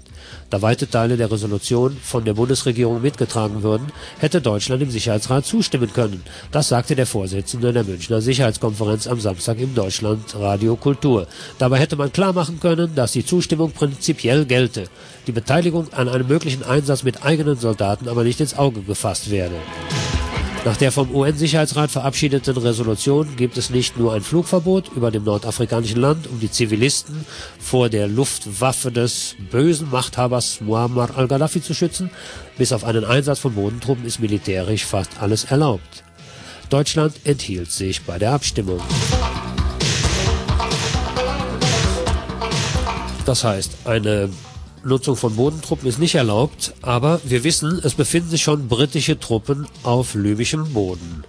Da weite Teile der Resolution von der Bundesregierung mitgetragen würden, hätte Deutschland im Sicherheitsrat zustimmen können. Das sagte der Vorsitzende der Münchner Sicherheitskonferenz am Samstag im Deutschlandradio Kultur. Dabei hätte man klar machen können, dass die Zustimmung prinzipiell gelte, die Beteiligung an einem möglichen Einsatz mit eigenen Soldaten aber nicht ins Auge gefasst werde. Nach der vom UN-Sicherheitsrat verabschiedeten Resolution gibt es nicht nur ein Flugverbot über dem nordafrikanischen Land, um die Zivilisten vor der Luftwaffe des bösen Machthabers Muammar al-Gaddafi zu schützen, bis auf einen Einsatz von Bodentruppen ist militärisch fast alles erlaubt. Deutschland enthielt sich bei der Abstimmung. Das heißt, eine Nutzung von Bodentruppen ist nicht erlaubt, aber wir wissen, es befinden sich schon britische Truppen auf libyschem Boden.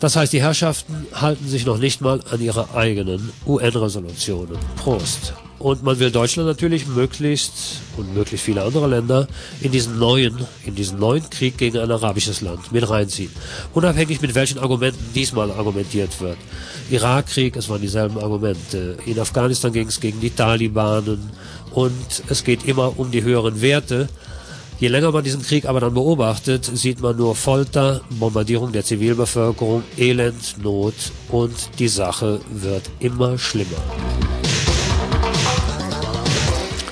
Das heißt, die Herrschaften halten sich noch nicht mal an ihre eigenen UN-Resolutionen. Prost. Und man will Deutschland natürlich möglichst und möglichst viele andere Länder in diesen neuen, in diesen neuen Krieg gegen ein arabisches Land mit reinziehen. Unabhängig mit welchen Argumenten diesmal argumentiert wird. Irakkrieg, es waren dieselben Argumente. In Afghanistan ging es gegen die Talibanen und es geht immer um die höheren Werte. Je länger man diesen Krieg aber dann beobachtet, sieht man nur Folter, Bombardierung der Zivilbevölkerung, Elend, Not und die Sache wird immer schlimmer.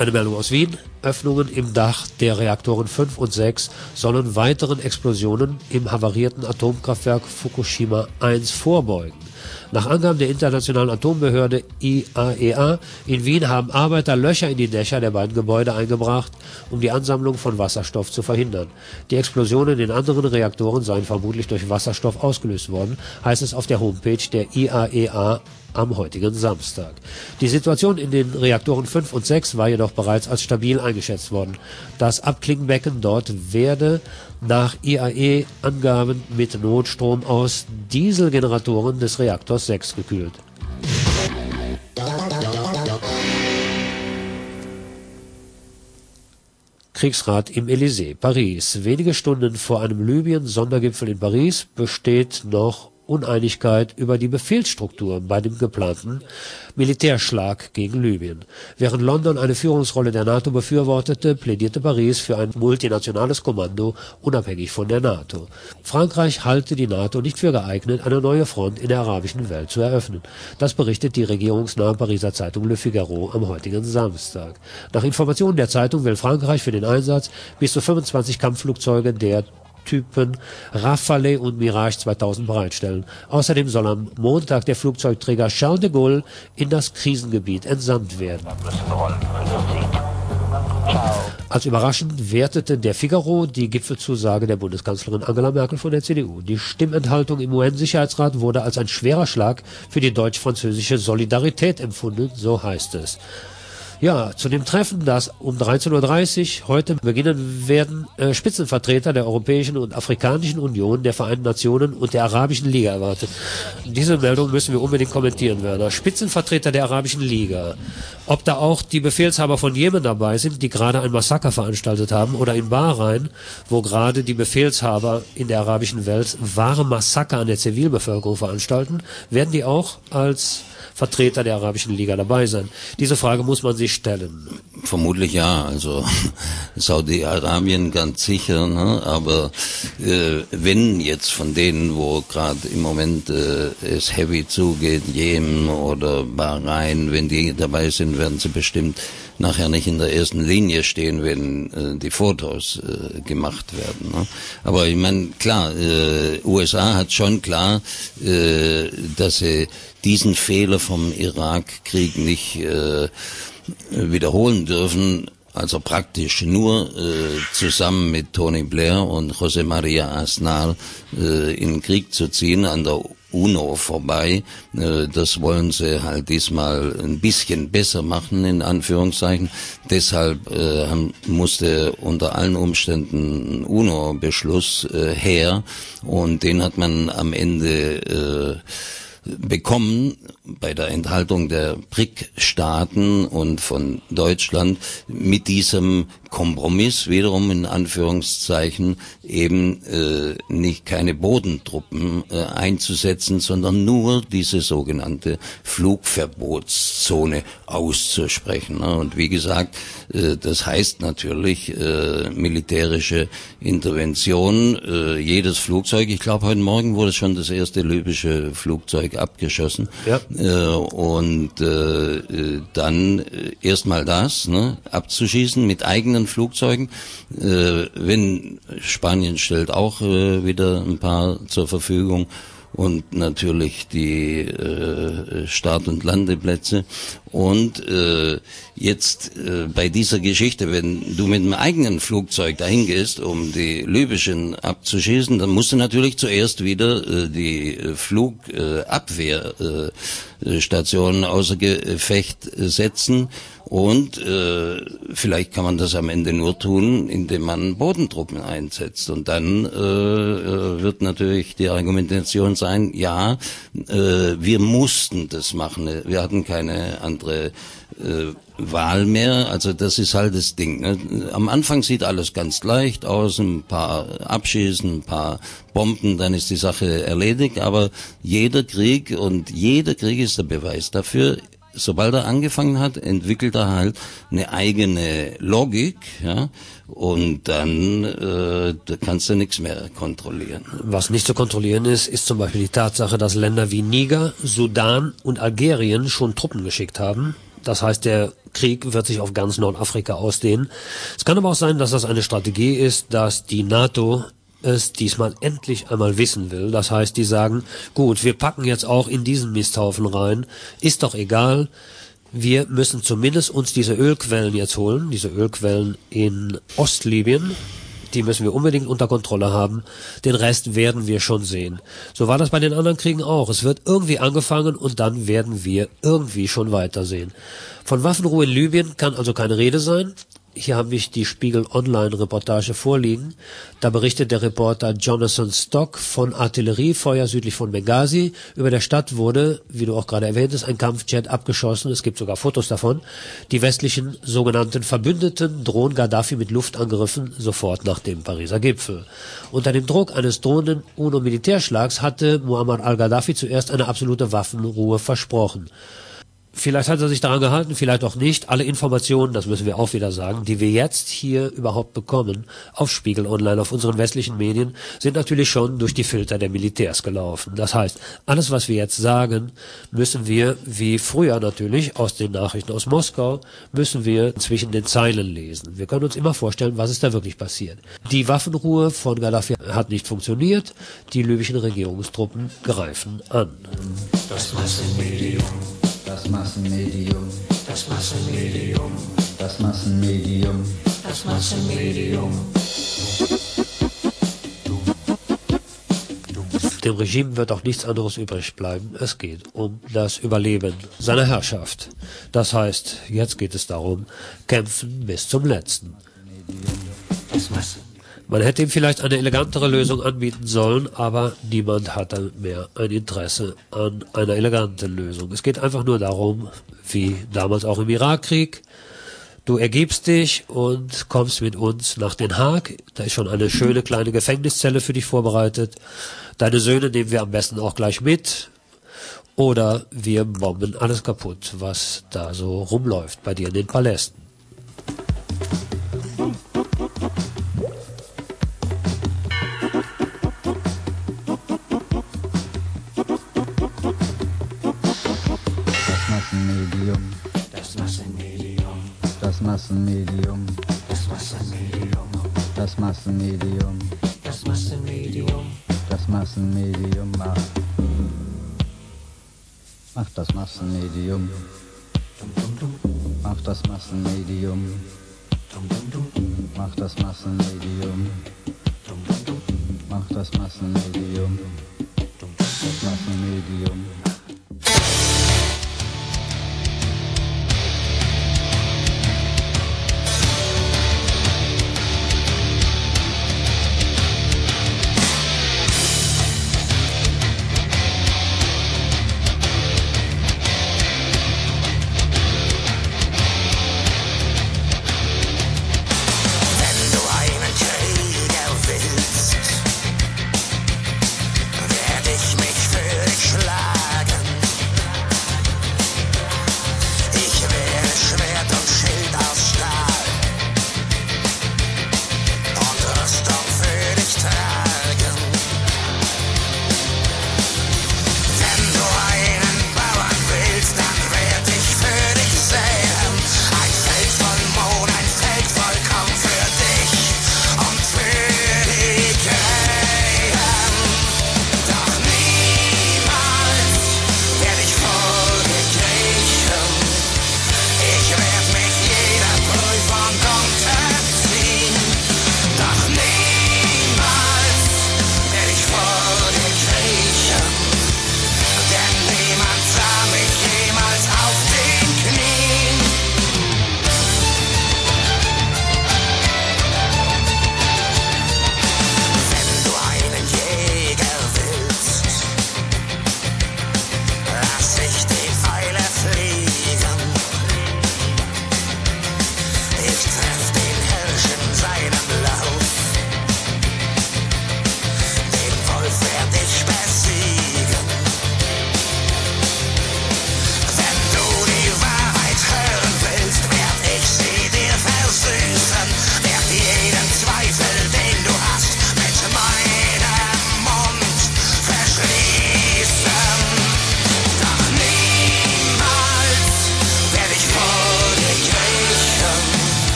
Eine Meldung aus Wien. Öffnungen im Dach der Reaktoren 5 und 6 sollen weiteren Explosionen im havarierten Atomkraftwerk Fukushima 1 vorbeugen. Nach Angaben der Internationalen Atombehörde IAEA e in Wien haben Arbeiter Löcher in die Dächer der beiden Gebäude eingebracht, um die Ansammlung von Wasserstoff zu verhindern. Die Explosionen in anderen Reaktoren seien vermutlich durch Wasserstoff ausgelöst worden, heißt es auf der Homepage der IAEA am heutigen Samstag. Die Situation in den Reaktoren 5 und 6 war jedoch bereits als stabil eingeschätzt worden. Das Abklingbecken dort werde nach IAE-Angaben mit Notstrom aus Dieselgeneratoren des Reaktors 6 gekühlt. Kriegsrat im Élysée, Paris. Wenige Stunden vor einem Libyen-Sondergipfel in Paris besteht noch Uneinigkeit über die Befehlsstruktur bei dem geplanten Militärschlag gegen Libyen. Während London eine Führungsrolle der NATO befürwortete, plädierte Paris für ein multinationales Kommando unabhängig von der NATO. Frankreich halte die NATO nicht für geeignet, eine neue Front in der arabischen Welt zu eröffnen. Das berichtet die regierungsnahe Pariser Zeitung Le Figaro am heutigen Samstag. Nach Informationen der Zeitung will Frankreich für den Einsatz bis zu 25 Kampfflugzeuge der Typen Rafale und Mirage 2000 bereitstellen. Außerdem soll am Montag der Flugzeugträger Charles de Gaulle in das Krisengebiet entsandt werden. Als überraschend wertete der Figaro die Gipfelzusage der Bundeskanzlerin Angela Merkel von der CDU. Die Stimmenthaltung im UN-Sicherheitsrat wurde als ein schwerer Schlag für die deutsch-französische Solidarität empfunden, so heißt es. Ja, zu dem Treffen, das um 13.30 Uhr heute beginnen werden, äh, Spitzenvertreter der Europäischen und Afrikanischen Union, der Vereinten Nationen und der Arabischen Liga erwartet. Diese Meldung müssen wir unbedingt kommentieren, Werner. Spitzenvertreter der Arabischen Liga. Ob da auch die Befehlshaber von Jemen dabei sind, die gerade ein Massaker veranstaltet haben, oder in Bahrain, wo gerade die Befehlshaber in der arabischen Welt wahre Massaker an der Zivilbevölkerung veranstalten, werden die auch als Vertreter der Arabischen Liga dabei sein? Diese Frage muss man sich stellen. Vermutlich ja. Also *laughs* Saudi-Arabien ganz sicher, ne? aber äh, wenn jetzt von denen, wo gerade im Moment äh, es heavy zugeht, Jemen oder Bahrain, wenn die dabei sind, werden sie bestimmt nachher nicht in der ersten Linie stehen, wenn äh, die Fotos äh, gemacht werden. Ne? Aber ich meine, klar, äh, USA hat schon klar, äh, dass sie diesen Fehler vom Irakkrieg nicht äh, wiederholen dürfen, also praktisch nur äh, zusammen mit Tony Blair und José María Aznar äh, in Krieg zu ziehen an der UNO vorbei. Äh, das wollen sie halt diesmal ein bisschen besser machen, in Anführungszeichen. Deshalb äh, musste unter allen Umständen ein UNO-Beschluss äh, her und den hat man am Ende äh, bekommen bei der Enthaltung der BRIC-Staaten und von Deutschland mit diesem Kompromiss, wiederum in Anführungszeichen, eben äh, nicht keine Bodentruppen äh, einzusetzen, sondern nur diese sogenannte Flugverbotszone auszusprechen. Ne? Und wie gesagt, äh, das heißt natürlich äh, militärische Intervention. Äh, jedes Flugzeug, ich glaube heute Morgen wurde schon das erste libysche Flugzeug abgeschossen. Ja. Äh, und äh, äh dann äh, erstmal das, ne, abzuschießen mit eigenen Flugzeugen. Wenn Spanien stellt auch wieder ein paar zur Verfügung und natürlich die äh, Start- und Landeplätze. Und äh, jetzt äh, bei dieser Geschichte, wenn du mit einem eigenen Flugzeug dahin gehst, um die libyschen abzuschießen, dann musst du natürlich zuerst wieder äh, die Flugabwehrstationen äh, außer Gefecht setzen und äh, vielleicht kann man das am Ende nur tun, indem man Bodentruppen einsetzt. Und dann äh, äh, wird natürlich die Argumentation sein, ja, äh, wir mussten das machen. Wir hatten keine andere äh, Wahl mehr. Also das ist halt das Ding. Ne? Am Anfang sieht alles ganz leicht aus, ein paar Abschießen, ein paar Bomben, dann ist die Sache erledigt. Aber jeder Krieg und jeder Krieg ist der Beweis dafür, sobald er angefangen hat, entwickelt er halt eine eigene Logik, ja, und dann äh, da kannst du nichts mehr kontrollieren. Was nicht zu kontrollieren ist, ist zum Beispiel die Tatsache, dass Länder wie Niger, Sudan und Algerien schon Truppen geschickt haben. Das heißt, der Krieg wird sich auf ganz Nordafrika ausdehnen. Es kann aber auch sein, dass das eine Strategie ist, dass die NATO es diesmal endlich einmal wissen will. Das heißt, die sagen, gut, wir packen jetzt auch in diesen Misthaufen rein, ist doch egal, wir müssen zumindest uns diese Ölquellen jetzt holen, diese Ölquellen in Ostlibyen, die müssen wir unbedingt unter Kontrolle haben. Den Rest werden wir schon sehen. So war das bei den anderen Kriegen auch. Es wird irgendwie angefangen und dann werden wir irgendwie schon weitersehen. Von Waffenruhe in Libyen kann also keine Rede sein. Hier habe ich die Spiegel Online Reportage vorliegen. Da berichtet der Reporter Jonathan Stock von Artilleriefeuer südlich von Benghazi. Über der Stadt wurde, wie du auch gerade erwähnt hast, ein Kampfjet abgeschossen. Es gibt sogar Fotos davon. Die westlichen sogenannten Verbündeten drohen Gaddafi mit Luftangriffen sofort nach dem Pariser Gipfel. Unter dem Druck eines drohenden UNO-Militärschlags hatte Muammar al-Gaddafi zuerst eine absolute Waffenruhe versprochen. Vielleicht hat er sich daran gehalten, vielleicht auch nicht. Alle Informationen, das müssen wir auch wieder sagen, die wir jetzt hier überhaupt bekommen, auf Spiegel Online, auf unseren westlichen Medien, sind natürlich schon durch die Filter der Militärs gelaufen. Das heißt, alles, was wir jetzt sagen, müssen wir, wie früher natürlich, aus den Nachrichten aus Moskau, müssen wir zwischen den Zeilen lesen. Wir können uns immer vorstellen, was ist da wirklich passiert. Die Waffenruhe von Gaddafi hat nicht funktioniert, die libyschen Regierungstruppen greifen an. Das Massenmedium. Das Massenmedium. Das Massenmedium. Das Massenmedium. Das Massenmedium. Dem Regime wird auch nichts anderes übrig bleiben. Es geht um das Überleben seiner Herrschaft. Das heißt, jetzt geht es darum, kämpfen bis zum Letzten. Das Massen. Man hätte ihm vielleicht eine elegantere Lösung anbieten sollen, aber niemand hatte mehr ein Interesse an einer eleganten Lösung. Es geht einfach nur darum, wie damals auch im Irakkrieg, du ergibst dich und kommst mit uns nach Den Haag. Da ist schon eine schöne kleine Gefängniszelle für dich vorbereitet. Deine Söhne nehmen wir am besten auch gleich mit. Oder wir bomben alles kaputt, was da so rumläuft bei dir in den Palästen. Massenmedium. Das Massenmedium. Das Massenmedium. Das Massenmedium. Das Massenmedium macht. Macht das Massenmedium. Macht das Massenmedium. Macht das Massenmedium. Macht das Massenmedium. Das Massenmedium.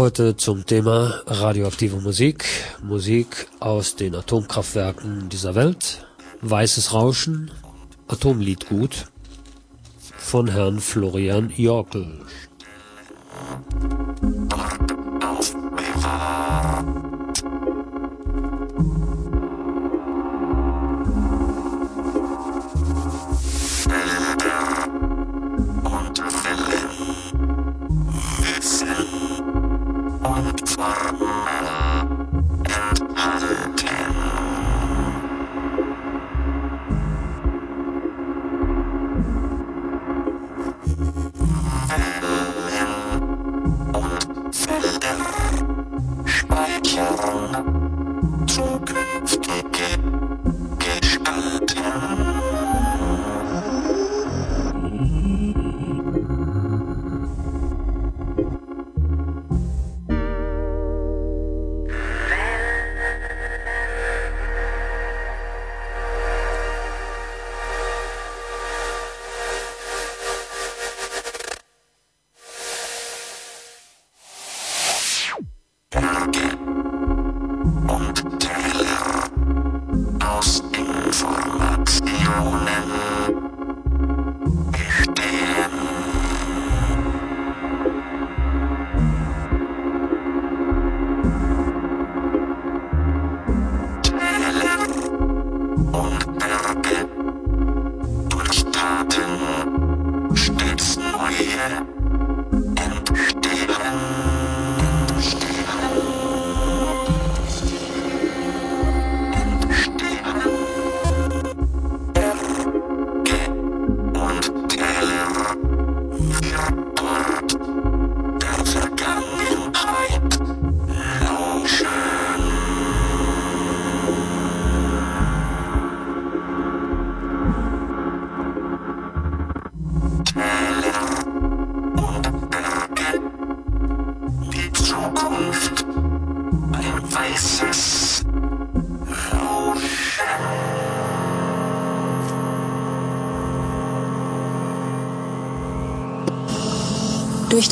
Heute zum Thema radioaktive Musik, Musik aus den Atomkraftwerken dieser Welt, Weißes Rauschen, Atomliedgut von Herrn Florian Jorkel.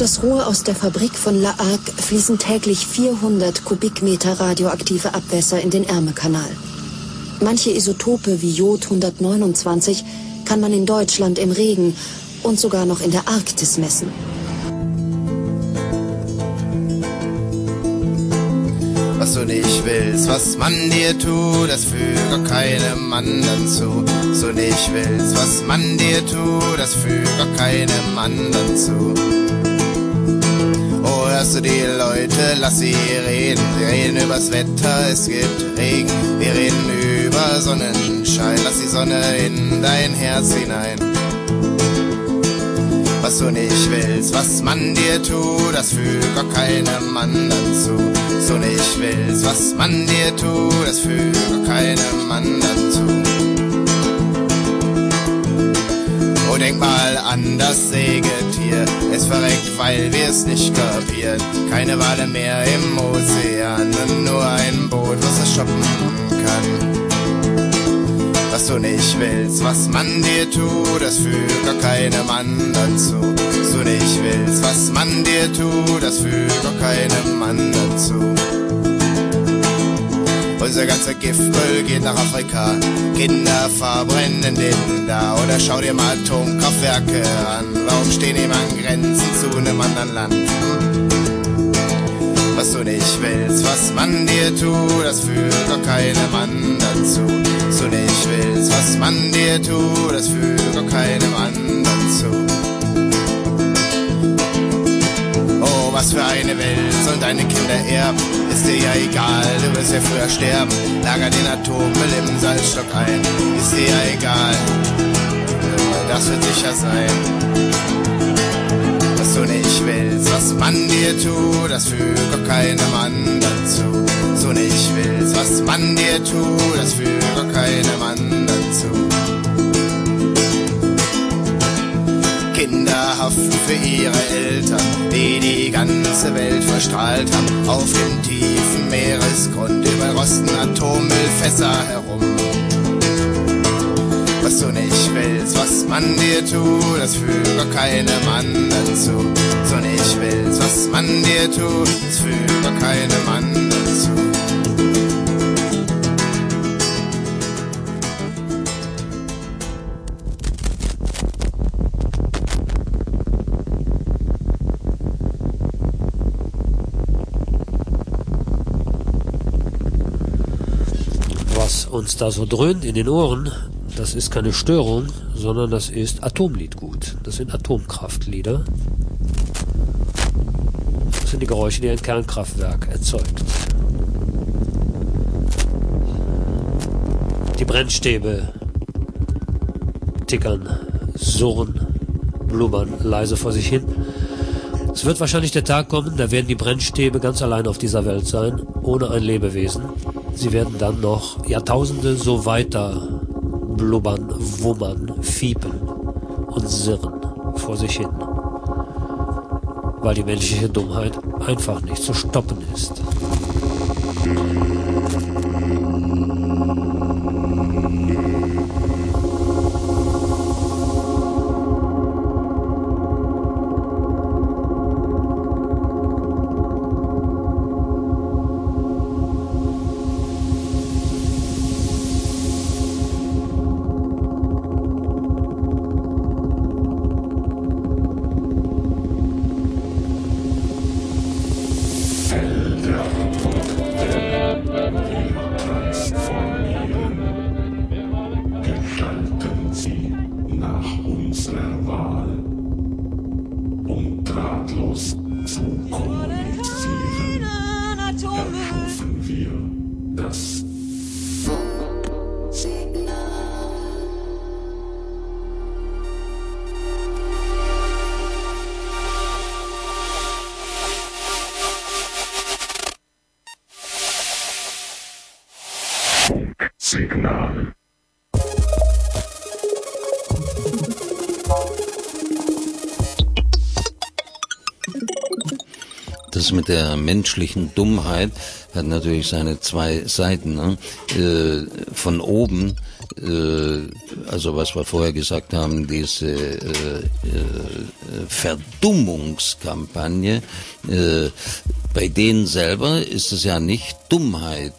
Das Rohr aus der Fabrik von La Hague fließen täglich 400 Kubikmeter radioaktive Abwässer in den Ärmekanal. Manche Isotope wie Jod 129 kann man in Deutschland im Regen und sogar noch in der Arktis messen. was du nicht willst, was man dir tut, das füge keinem anderen zu. Was du nicht willst, was man dir tut, das füge keinem anderen zu du die Leute, lass sie reden. Sie reden übers Wetter, es gibt Regen. Wir reden über Sonnenschein, lass die Sonne in dein Herz hinein. Was du nicht willst, was man dir tut, das fügt gar keinem anderen zu. Was du nicht willst, was man dir tut, das fügt gar keinem anderen zu. An das Sägetier. Es verreckt, weil wir's nicht kapiert. Keine Wale mehr im Ozean nur ein Boot, was es shoppen kann. Was du nicht willst, was man dir tut, das fügt gar keinem anderen zu. Was du nicht willst, was man dir tut, das fügt gar keinem anderen zu. Unser ganzer Giftmüll geht nach Afrika. Kinder verbrennen den da. Oder schau dir mal Atomkraftwerke an. Warum stehen ihm an Grenzen zu einem anderen Land? Was du nicht willst, was man dir tut, das führt doch keinem anderen zu. Was du nicht willst, was man dir tut, das führt doch keinem anderen zu. was für eine Welt sollen deine Kinder erben? Ist dir ja egal, du wirst ja früher sterben. Lager den Atommüll im Salzstock ein, ist dir ja egal, das wird sicher sein. Was du nicht willst, was man dir tut, das fügt doch keinem anderen zu. Was du nicht willst, was man dir tut, das fügt doch keinem anderen zu. Kinder für ihre Eltern, die die ganze Welt verstrahlt haben. Auf dem tiefen Meeresgrund über rosten Atommüllfässer herum. Was du nicht will's, was man dir tut, das füge keinem anderen zu. So nicht will's, was man dir tut, das füge keinem anderen uns da so dröhnt in den Ohren, das ist keine Störung, sondern das ist Atomliedgut. Das sind Atomkraftlieder. Das sind die Geräusche, die ein Kernkraftwerk erzeugt. Die Brennstäbe tickern, surren, blubbern leise vor sich hin. Es wird wahrscheinlich der Tag kommen, da werden die Brennstäbe ganz allein auf dieser Welt sein, ohne ein Lebewesen. Sie werden dann noch Jahrtausende so weiter blubbern, wummern, fiepen und sirren vor sich hin, weil die menschliche Dummheit einfach nicht zu stoppen ist. Das mit der menschlichen Dummheit hat natürlich seine zwei Seiten. Ne? Äh, von oben, äh, also was wir vorher gesagt haben, diese äh, äh, Verdummungskampagne, äh, bei denen selber ist es ja nicht Dummheit.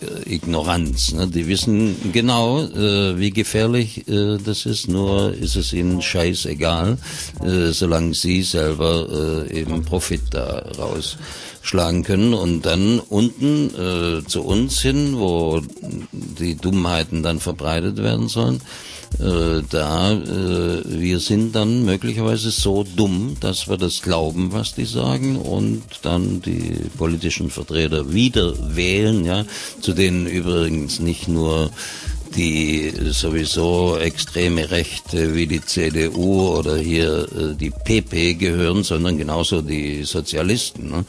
Äh, Ignoranz. Ne? Die wissen genau, äh, wie gefährlich äh, das ist, nur ist es ihnen scheißegal, äh, solange sie selber äh, eben Profit daraus schlagen können und dann unten äh, zu uns hin, wo die Dummheiten dann verbreitet werden sollen, äh, da äh, wir sind dann möglicherweise so dumm, dass wir das glauben, was die sagen und dann die politischen Vertreter wieder wählen, ja, zu denen übrigens nicht nur die sowieso extreme Rechte wie die CDU oder hier äh, die PP gehören, sondern genauso die Sozialisten. Ne?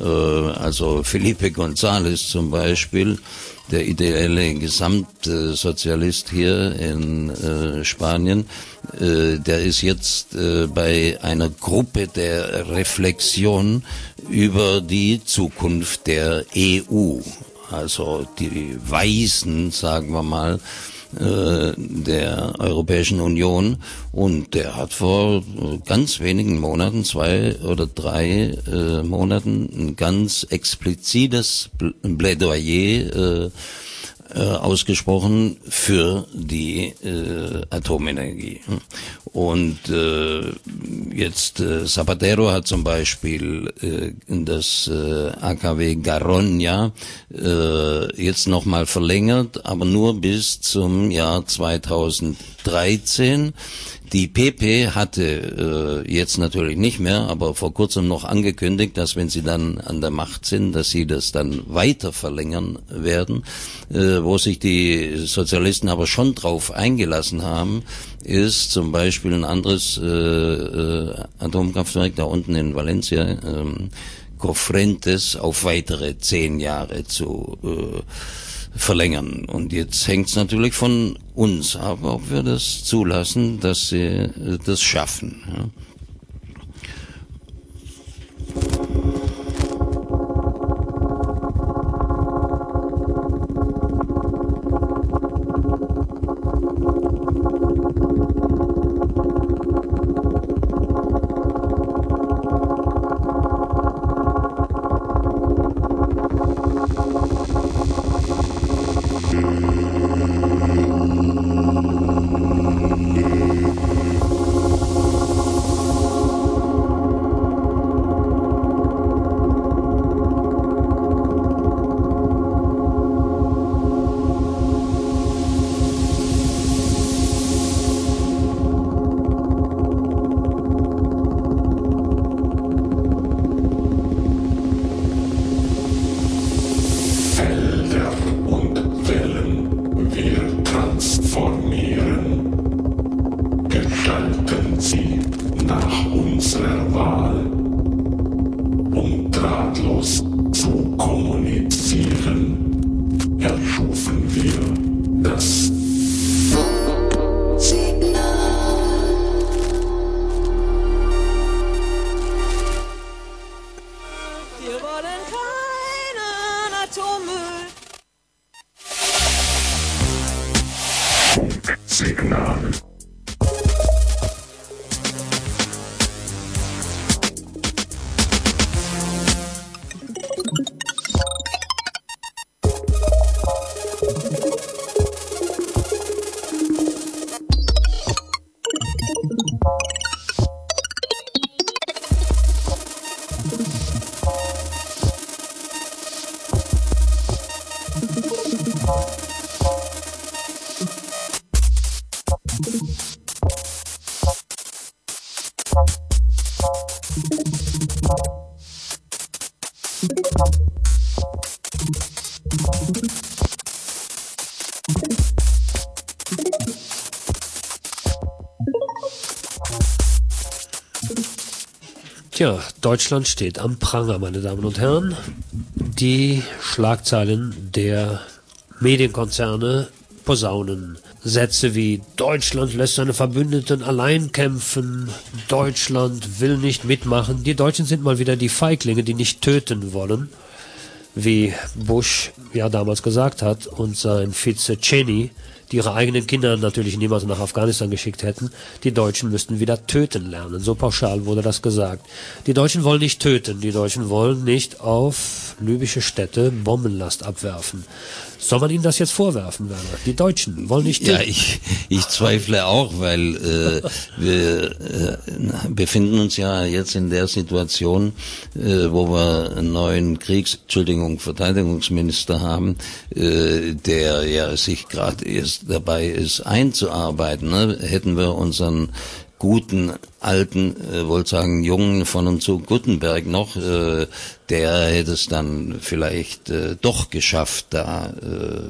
Äh, also Felipe González zum Beispiel, der ideelle Gesamtsozialist hier in äh, Spanien, äh, der ist jetzt äh, bei einer Gruppe der Reflexion über die Zukunft der EU. Also die Weisen, sagen wir mal, äh, der Europäischen Union. Und der hat vor äh, ganz wenigen Monaten, zwei oder drei äh, Monaten, ein ganz explizites Plädoyer äh, äh, ausgesprochen für die äh, Atomenergie. Und äh, jetzt äh, Zapatero hat zum Beispiel äh, das äh, AKW Garoña äh, jetzt nochmal verlängert, aber nur bis zum Jahr 2013. Die PP hatte äh, jetzt natürlich nicht mehr, aber vor kurzem noch angekündigt, dass wenn sie dann an der Macht sind, dass sie das dann weiter verlängern werden. Äh, wo sich die Sozialisten aber schon drauf eingelassen haben, ist zum Beispiel ein anderes äh, äh, Atomkraftwerk da unten in Valencia, ähm, Cofrentes, auf weitere zehn Jahre zu äh, verlängern. Und jetzt hängt es natürlich von uns ab, ob wir das zulassen, dass sie äh, das schaffen. Ja. Das Deutschland steht am Pranger, meine Damen und Herren. Die Schlagzeilen der Medienkonzerne posaunen Sätze wie Deutschland lässt seine Verbündeten allein kämpfen, Deutschland will nicht mitmachen. Die Deutschen sind mal wieder die Feiglinge, die nicht töten wollen, wie Bush ja damals gesagt hat und sein Vize Cheney, die ihre eigenen Kinder natürlich niemals nach Afghanistan geschickt hätten. Die Deutschen müssten wieder töten lernen. So pauschal wurde das gesagt. Die Deutschen wollen nicht töten. Die Deutschen wollen nicht auf libysche Städte Bombenlast abwerfen. Soll man ihnen das jetzt vorwerfen, Werner? Die Deutschen wollen nicht. Ja, ich, ich zweifle auch, weil äh, wir äh, befinden uns ja jetzt in der Situation, äh, wo wir einen neuen Kriegs-, Entschuldigung, Verteidigungsminister haben, äh, der ja sich gerade erst dabei ist einzuarbeiten. Ne? Hätten wir unseren guten alten, äh, wollte sagen, Jungen von und zu Gutenberg noch, äh, der hätte es dann vielleicht äh, doch geschafft, da äh,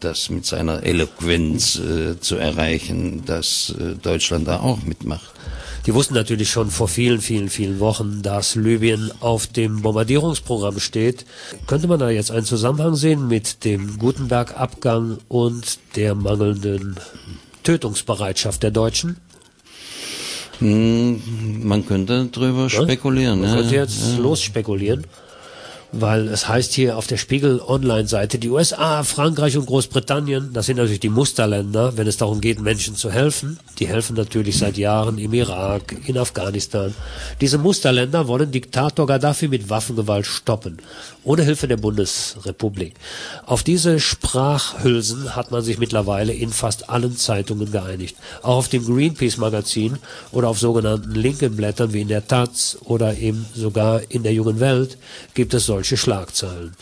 das mit seiner Eloquenz äh, zu erreichen, dass äh, Deutschland da auch mitmacht. Die wussten natürlich schon vor vielen, vielen, vielen Wochen, dass Libyen auf dem Bombardierungsprogramm steht. Könnte man da jetzt einen Zusammenhang sehen mit dem Gutenberg-Abgang und der mangelnden Tötungsbereitschaft der Deutschen? Hm, man könnte drüber spekulieren. Man ja, könnte jetzt ja. los spekulieren, weil es heißt hier auf der Spiegel Online-Seite, die USA, Frankreich und Großbritannien, das sind natürlich die Musterländer, wenn es darum geht, Menschen zu helfen. Die helfen natürlich seit Jahren im Irak, in Afghanistan. Diese Musterländer wollen Diktator Gaddafi mit Waffengewalt stoppen, ohne Hilfe der Bundesrepublik. Auf diese Sprachhülsen hat man sich mittlerweile in fast allen Zeitungen geeinigt. Auch auf dem Greenpeace-Magazin oder auf sogenannten linken Blättern wie in der Taz oder eben sogar in der Jungen Welt gibt es solche Schlagzeilen.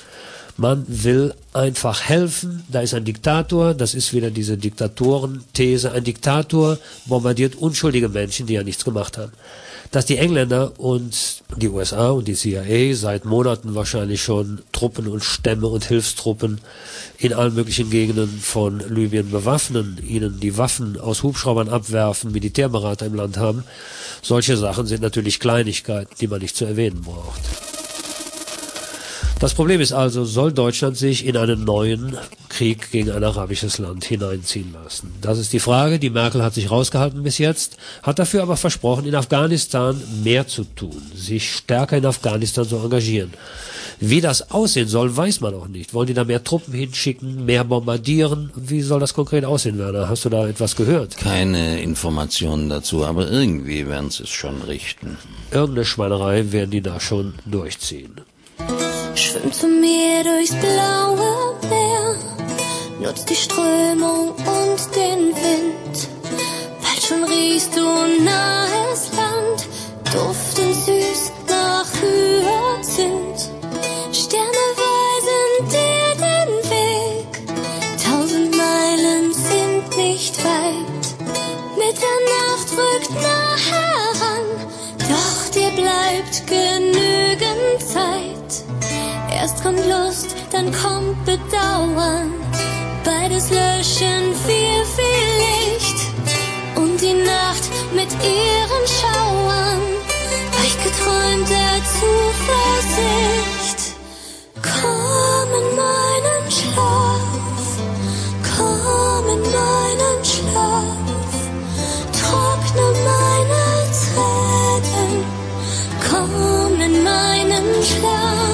Man will einfach helfen. Da ist ein Diktator, das ist wieder diese Diktatorenthese. Ein Diktator bombardiert unschuldige Menschen, die ja nichts gemacht haben. Dass die Engländer und die USA und die CIA seit Monaten wahrscheinlich schon Truppen und Stämme und Hilfstruppen in allen möglichen Gegenden von Libyen bewaffnen, ihnen die Waffen aus Hubschraubern abwerfen, Militärberater im Land haben, solche Sachen sind natürlich Kleinigkeiten, die man nicht zu erwähnen braucht. Das Problem ist also, soll Deutschland sich in einen neuen Krieg gegen ein arabisches Land hineinziehen lassen? Das ist die Frage. Die Merkel hat sich rausgehalten bis jetzt, hat dafür aber versprochen, in Afghanistan mehr zu tun, sich stärker in Afghanistan zu engagieren. Wie das aussehen soll, weiß man auch nicht. Wollen die da mehr Truppen hinschicken, mehr bombardieren? Wie soll das konkret aussehen, Werner? Hast du da etwas gehört? Keine Informationen dazu, aber irgendwie werden sie es schon richten. Irgendeine Schweinerei werden die da schon durchziehen. Schwimm zu mir durchs blaue Meer, nutzt die Strömung und den Wind. Bald schon riechst du nahes Land, duftend süß nach Hyazinth. Sterne weisen dir den Weg, tausend Meilen sind nicht weit. Mitternacht rückt nah heran, doch dir bleibt genügend Zeit. Erst kommt Lust, dann kommt Bedauern. Beides löschen viel, viel Licht. Und die Nacht mit ihren Schauern. Weich geträumte Zuversicht. Komm in meinen Schlaf. Komm in meinen Schlaf. Trockne meine Tränen. Komm in meinen Schlaf.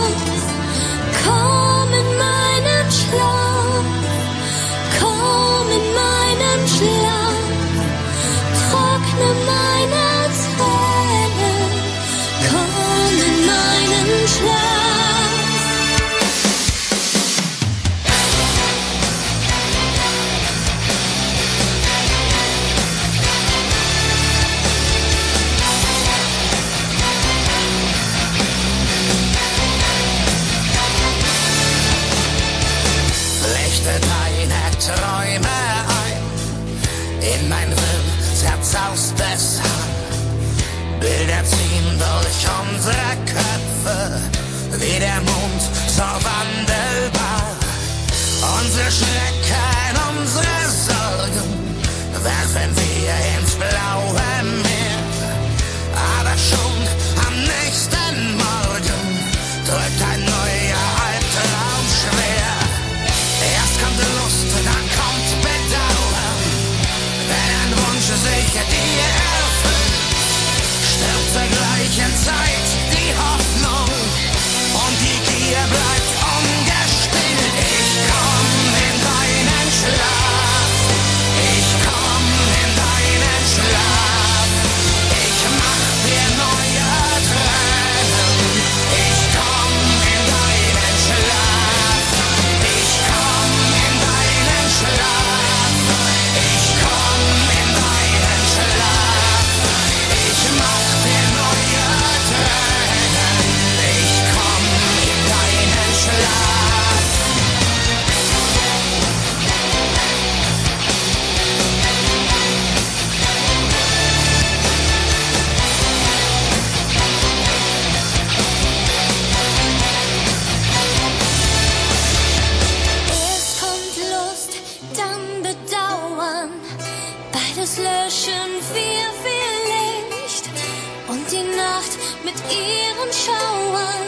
Ihren Schauern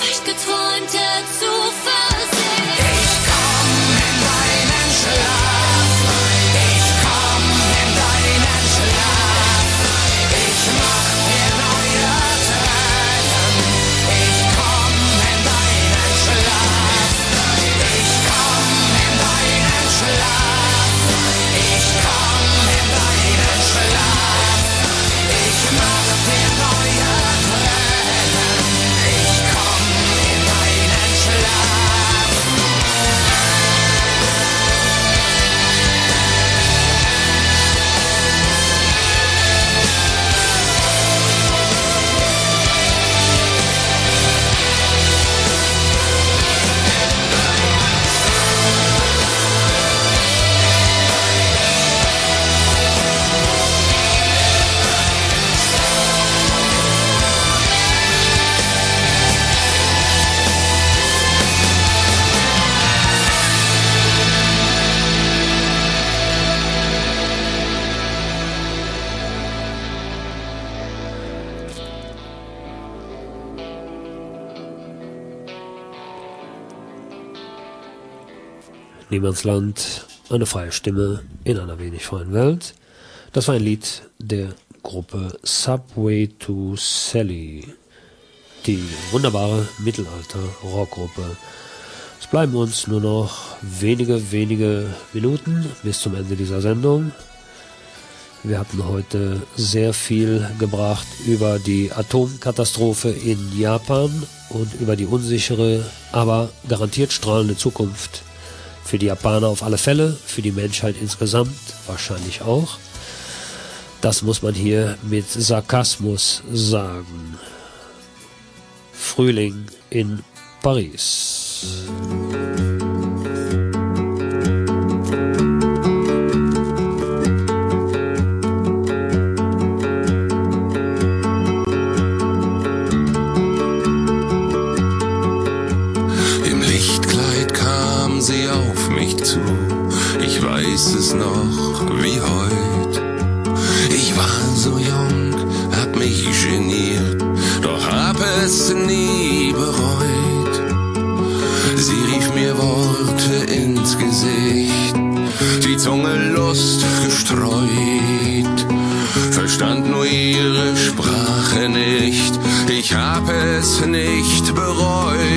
weicht geträumte Zuversicht. Niemandsland, eine freie Stimme in einer wenig freien Welt. Das war ein Lied der Gruppe Subway to Sally, die wunderbare Mittelalter-Rockgruppe. Es bleiben uns nur noch wenige, wenige Minuten bis zum Ende dieser Sendung. Wir hatten heute sehr viel gebracht über die Atomkatastrophe in Japan und über die unsichere, aber garantiert strahlende Zukunft für die Japaner auf alle Fälle, für die Menschheit insgesamt wahrscheinlich auch. Das muss man hier mit Sarkasmus sagen. Frühling in Paris. Ich hab es nicht bereut.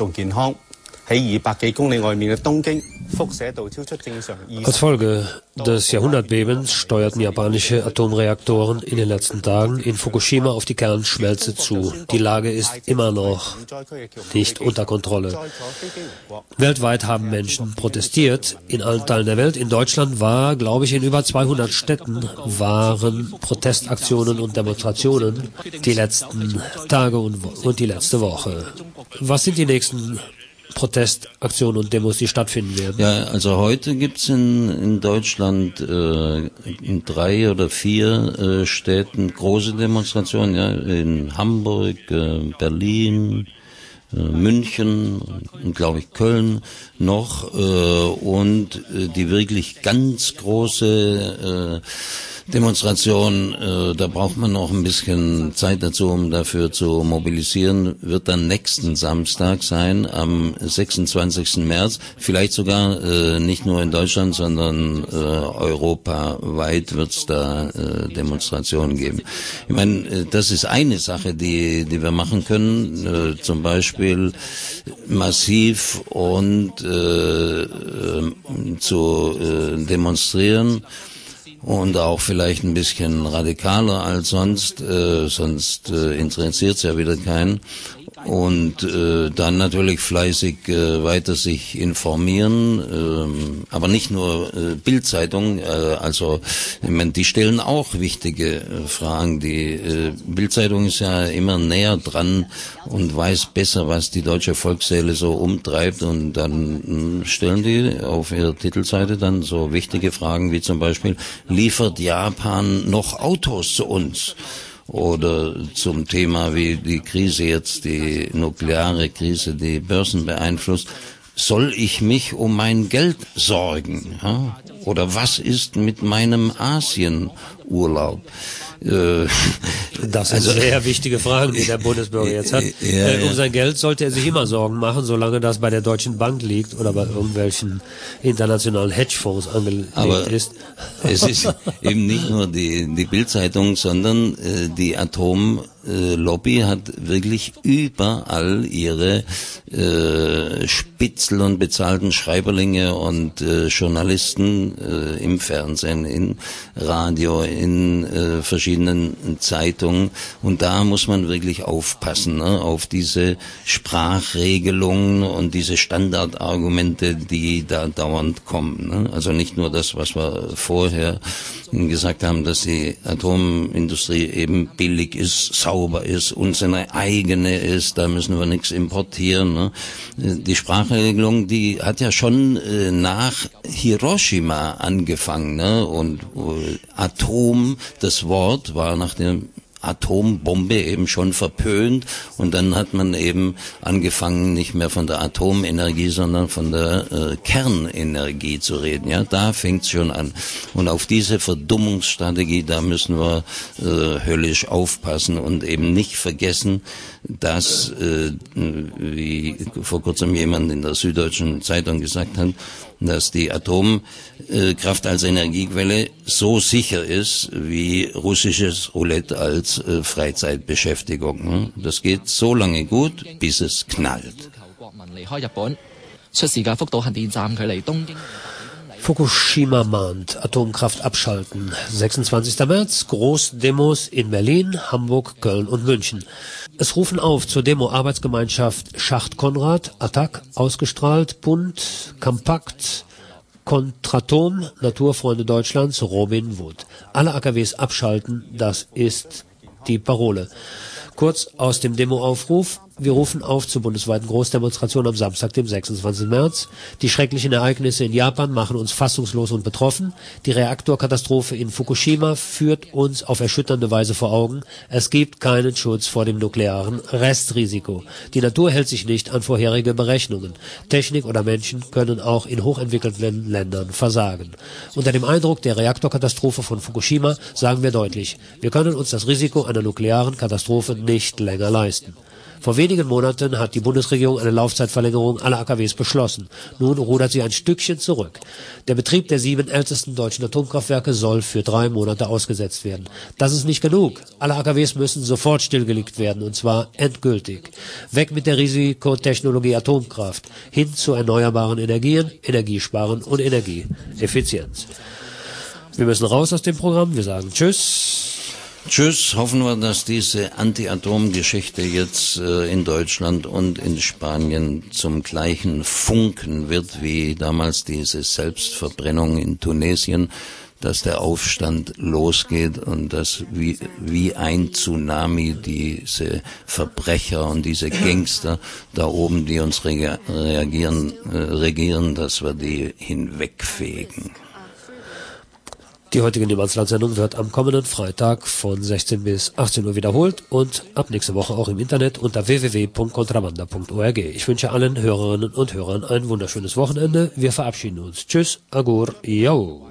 仲健康。Als Folge des Jahrhundertbebens steuerten japanische Atomreaktoren in den letzten Tagen in Fukushima auf die Kernschmelze zu. Die Lage ist immer noch nicht unter Kontrolle. Weltweit haben Menschen protestiert, in allen Teilen der Welt. In Deutschland war, glaube ich, in über 200 Städten waren Protestaktionen und Demonstrationen die letzten Tage und, und die letzte Woche was sind die nächsten Protestaktionen und Demos, die stattfinden werden? Ja, also heute gibt's in, in Deutschland äh, in drei oder vier äh, Städten große Demonstrationen, ja, in Hamburg, äh, Berlin, äh, München und glaube ich Köln noch äh, und äh, die wirklich ganz große äh, Demonstration, äh, da braucht man noch ein bisschen Zeit dazu, um dafür zu mobilisieren, wird dann nächsten Samstag sein, am 26. März. Vielleicht sogar äh, nicht nur in Deutschland, sondern äh, europaweit wird es da äh, Demonstrationen geben. Ich meine, äh, das ist eine Sache, die, die wir machen können, äh, zum Beispiel massiv und äh, äh, zu demonstrieren und auch vielleicht ein bisschen radikaler als sonst, äh, sonst äh, interessiert es ja wieder keinen und äh, dann natürlich fleißig äh, weiter sich informieren, ähm, aber nicht nur äh, Bildzeitung, äh, also ich meine, die stellen auch wichtige äh, Fragen. Die äh, Bildzeitung ist ja immer näher dran und weiß besser, was die deutsche Volksseele so umtreibt und dann mh, stellen die auf ihrer Titelseite dann so wichtige Fragen wie zum Beispiel, liefert Japan noch Autos zu uns? Oder zum Thema wie die Krise jetzt, die nukleare Krise, die Börsen beeinflusst. Soll ich mich um mein Geld sorgen? Ja? Oder was ist mit meinem Asienurlaub? Äh, Das sind also- sehr wichtige Fragen, die der *laughs* Bundesbürger jetzt hat. Ja, äh, um sein Geld sollte er sich immer Sorgen machen, solange das bei der Deutschen Bank liegt oder bei irgendwelchen internationalen Hedgefonds angelegt Aber ist. *laughs* es ist *laughs* eben nicht nur die, die Bildzeitung, sondern äh, die Atomlobby hat wirklich überall ihre äh, Spitzel und bezahlten Schreiberlinge und äh, Journalisten äh, im Fernsehen, in Radio, in äh, verschiedenen Zeitungen. Und da muss man wirklich aufpassen, ne, auf diese Sprachregelungen und diese Standardargumente, die da dauernd kommen. Ne? Also nicht nur das, was wir vorher gesagt haben, dass die Atomindustrie eben billig ist, sauber ist, unsere eigene ist, da müssen wir nichts importieren. Ne? Die Sprachregelung, die hat ja schon äh, nach Hiroshima angefangen. Ne? Und äh, Atom, das Wort war nach dem Atombombe eben schon verpönt und dann hat man eben angefangen, nicht mehr von der Atomenergie, sondern von der äh, Kernenergie zu reden. Ja, da fängt's schon an. Und auf diese Verdummungsstrategie, da müssen wir äh, höllisch aufpassen und eben nicht vergessen, dass, äh, wie vor kurzem jemand in der Süddeutschen Zeitung gesagt hat, dass die Atomkraft als Energiequelle so sicher ist wie russisches Roulette als äh, Freizeitbeschäftigung. Das geht so lange gut, bis es knallt. Fukushima-Mahnt, Atomkraft abschalten. 26. März, Großdemos in Berlin, Hamburg, Köln und München. Es rufen auf zur Demo Arbeitsgemeinschaft Schacht Konrad, Attack, ausgestrahlt, Bund, Kompakt, Kontratom, Naturfreunde Deutschlands, Robin Wood. Alle AKWs abschalten, das ist die Parole. Kurz aus dem Demoaufruf, wir rufen auf zur bundesweiten Großdemonstration am Samstag, dem 26. März. Die schrecklichen Ereignisse in Japan machen uns fassungslos und betroffen. Die Reaktorkatastrophe in Fukushima führt uns auf erschütternde Weise vor Augen. Es gibt keinen Schutz vor dem nuklearen Restrisiko. Die Natur hält sich nicht an vorherige Berechnungen. Technik oder Menschen können auch in hochentwickelten Ländern versagen. Unter dem Eindruck der Reaktorkatastrophe von Fukushima sagen wir deutlich, wir können uns das Risiko einer nuklearen Katastrophe nicht länger leisten. Vor wenigen Monaten hat die Bundesregierung eine Laufzeitverlängerung aller AKWs beschlossen. Nun rudert sie ein Stückchen zurück. Der Betrieb der sieben ältesten deutschen Atomkraftwerke soll für drei Monate ausgesetzt werden. Das ist nicht genug. Alle AKWs müssen sofort stillgelegt werden, und zwar endgültig. Weg mit der Risikotechnologie Atomkraft, hin zu erneuerbaren Energien, Energiesparen und Energieeffizienz. Wir müssen raus aus dem Programm. Wir sagen Tschüss. Tschüss, hoffen wir, dass diese Anti-Atom-Geschichte jetzt äh, in Deutschland und in Spanien zum gleichen Funken wird wie damals diese Selbstverbrennung in Tunesien, dass der Aufstand losgeht und dass wie, wie ein Tsunami diese Verbrecher und diese Gangster da oben, die uns reagieren, äh, regieren, dass wir die hinwegfegen. Die heutige Niemandsland-Sendung wird am kommenden Freitag von 16 bis 18 Uhr wiederholt und ab nächste Woche auch im Internet unter www.contrabanda.org. Ich wünsche allen Hörerinnen und Hörern ein wunderschönes Wochenende. Wir verabschieden uns. Tschüss, Agur, yo.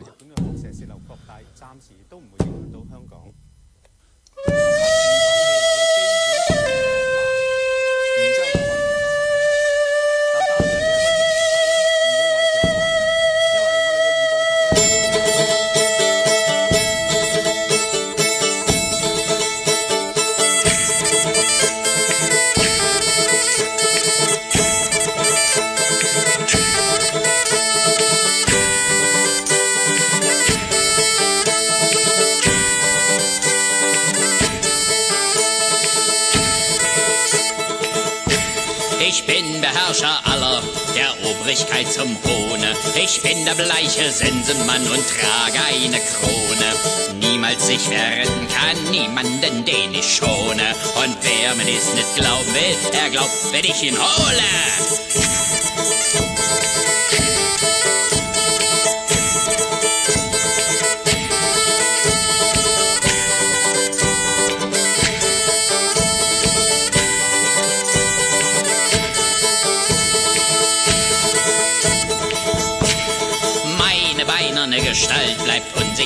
Ich bin der bleiche Sensenmann und trage eine Krone. Niemals sich verretten kann niemanden, den ich schone. Und wer mir dies nicht glauben will, er glaubt, wenn ich ihn hole.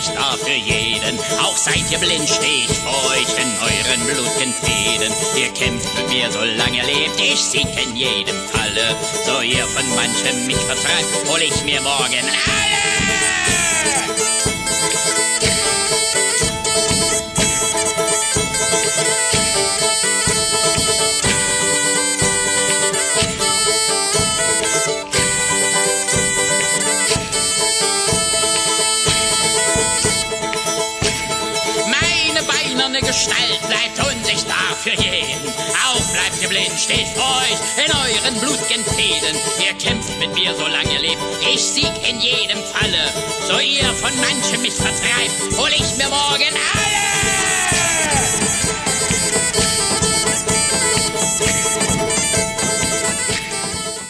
Bleibt unsichtbar für jeden. Auch seid ihr blind, steht vor euch in euren blutigen Fäden. Ihr kämpft mit mir, solange ihr lebt, ich sieg in jedem Falle. So ihr von manchem mich vertreibt, hol ich mir morgen alle. Gestalt bleibt unsichtbar für jeden. Auch bleibt ihr blind, steht vor euch in euren blutigen Fäden. Ihr kämpft mit mir, solange ihr lebt. Ich sieg in jedem Falle. So ihr von manchem mich vertreibt, hol ich mir morgen alle.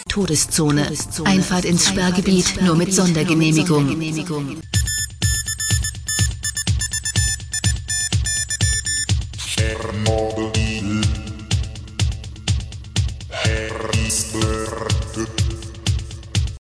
Todeszone. Einfahrt ins Sperrgebiet nur mit Sondergenehmigung.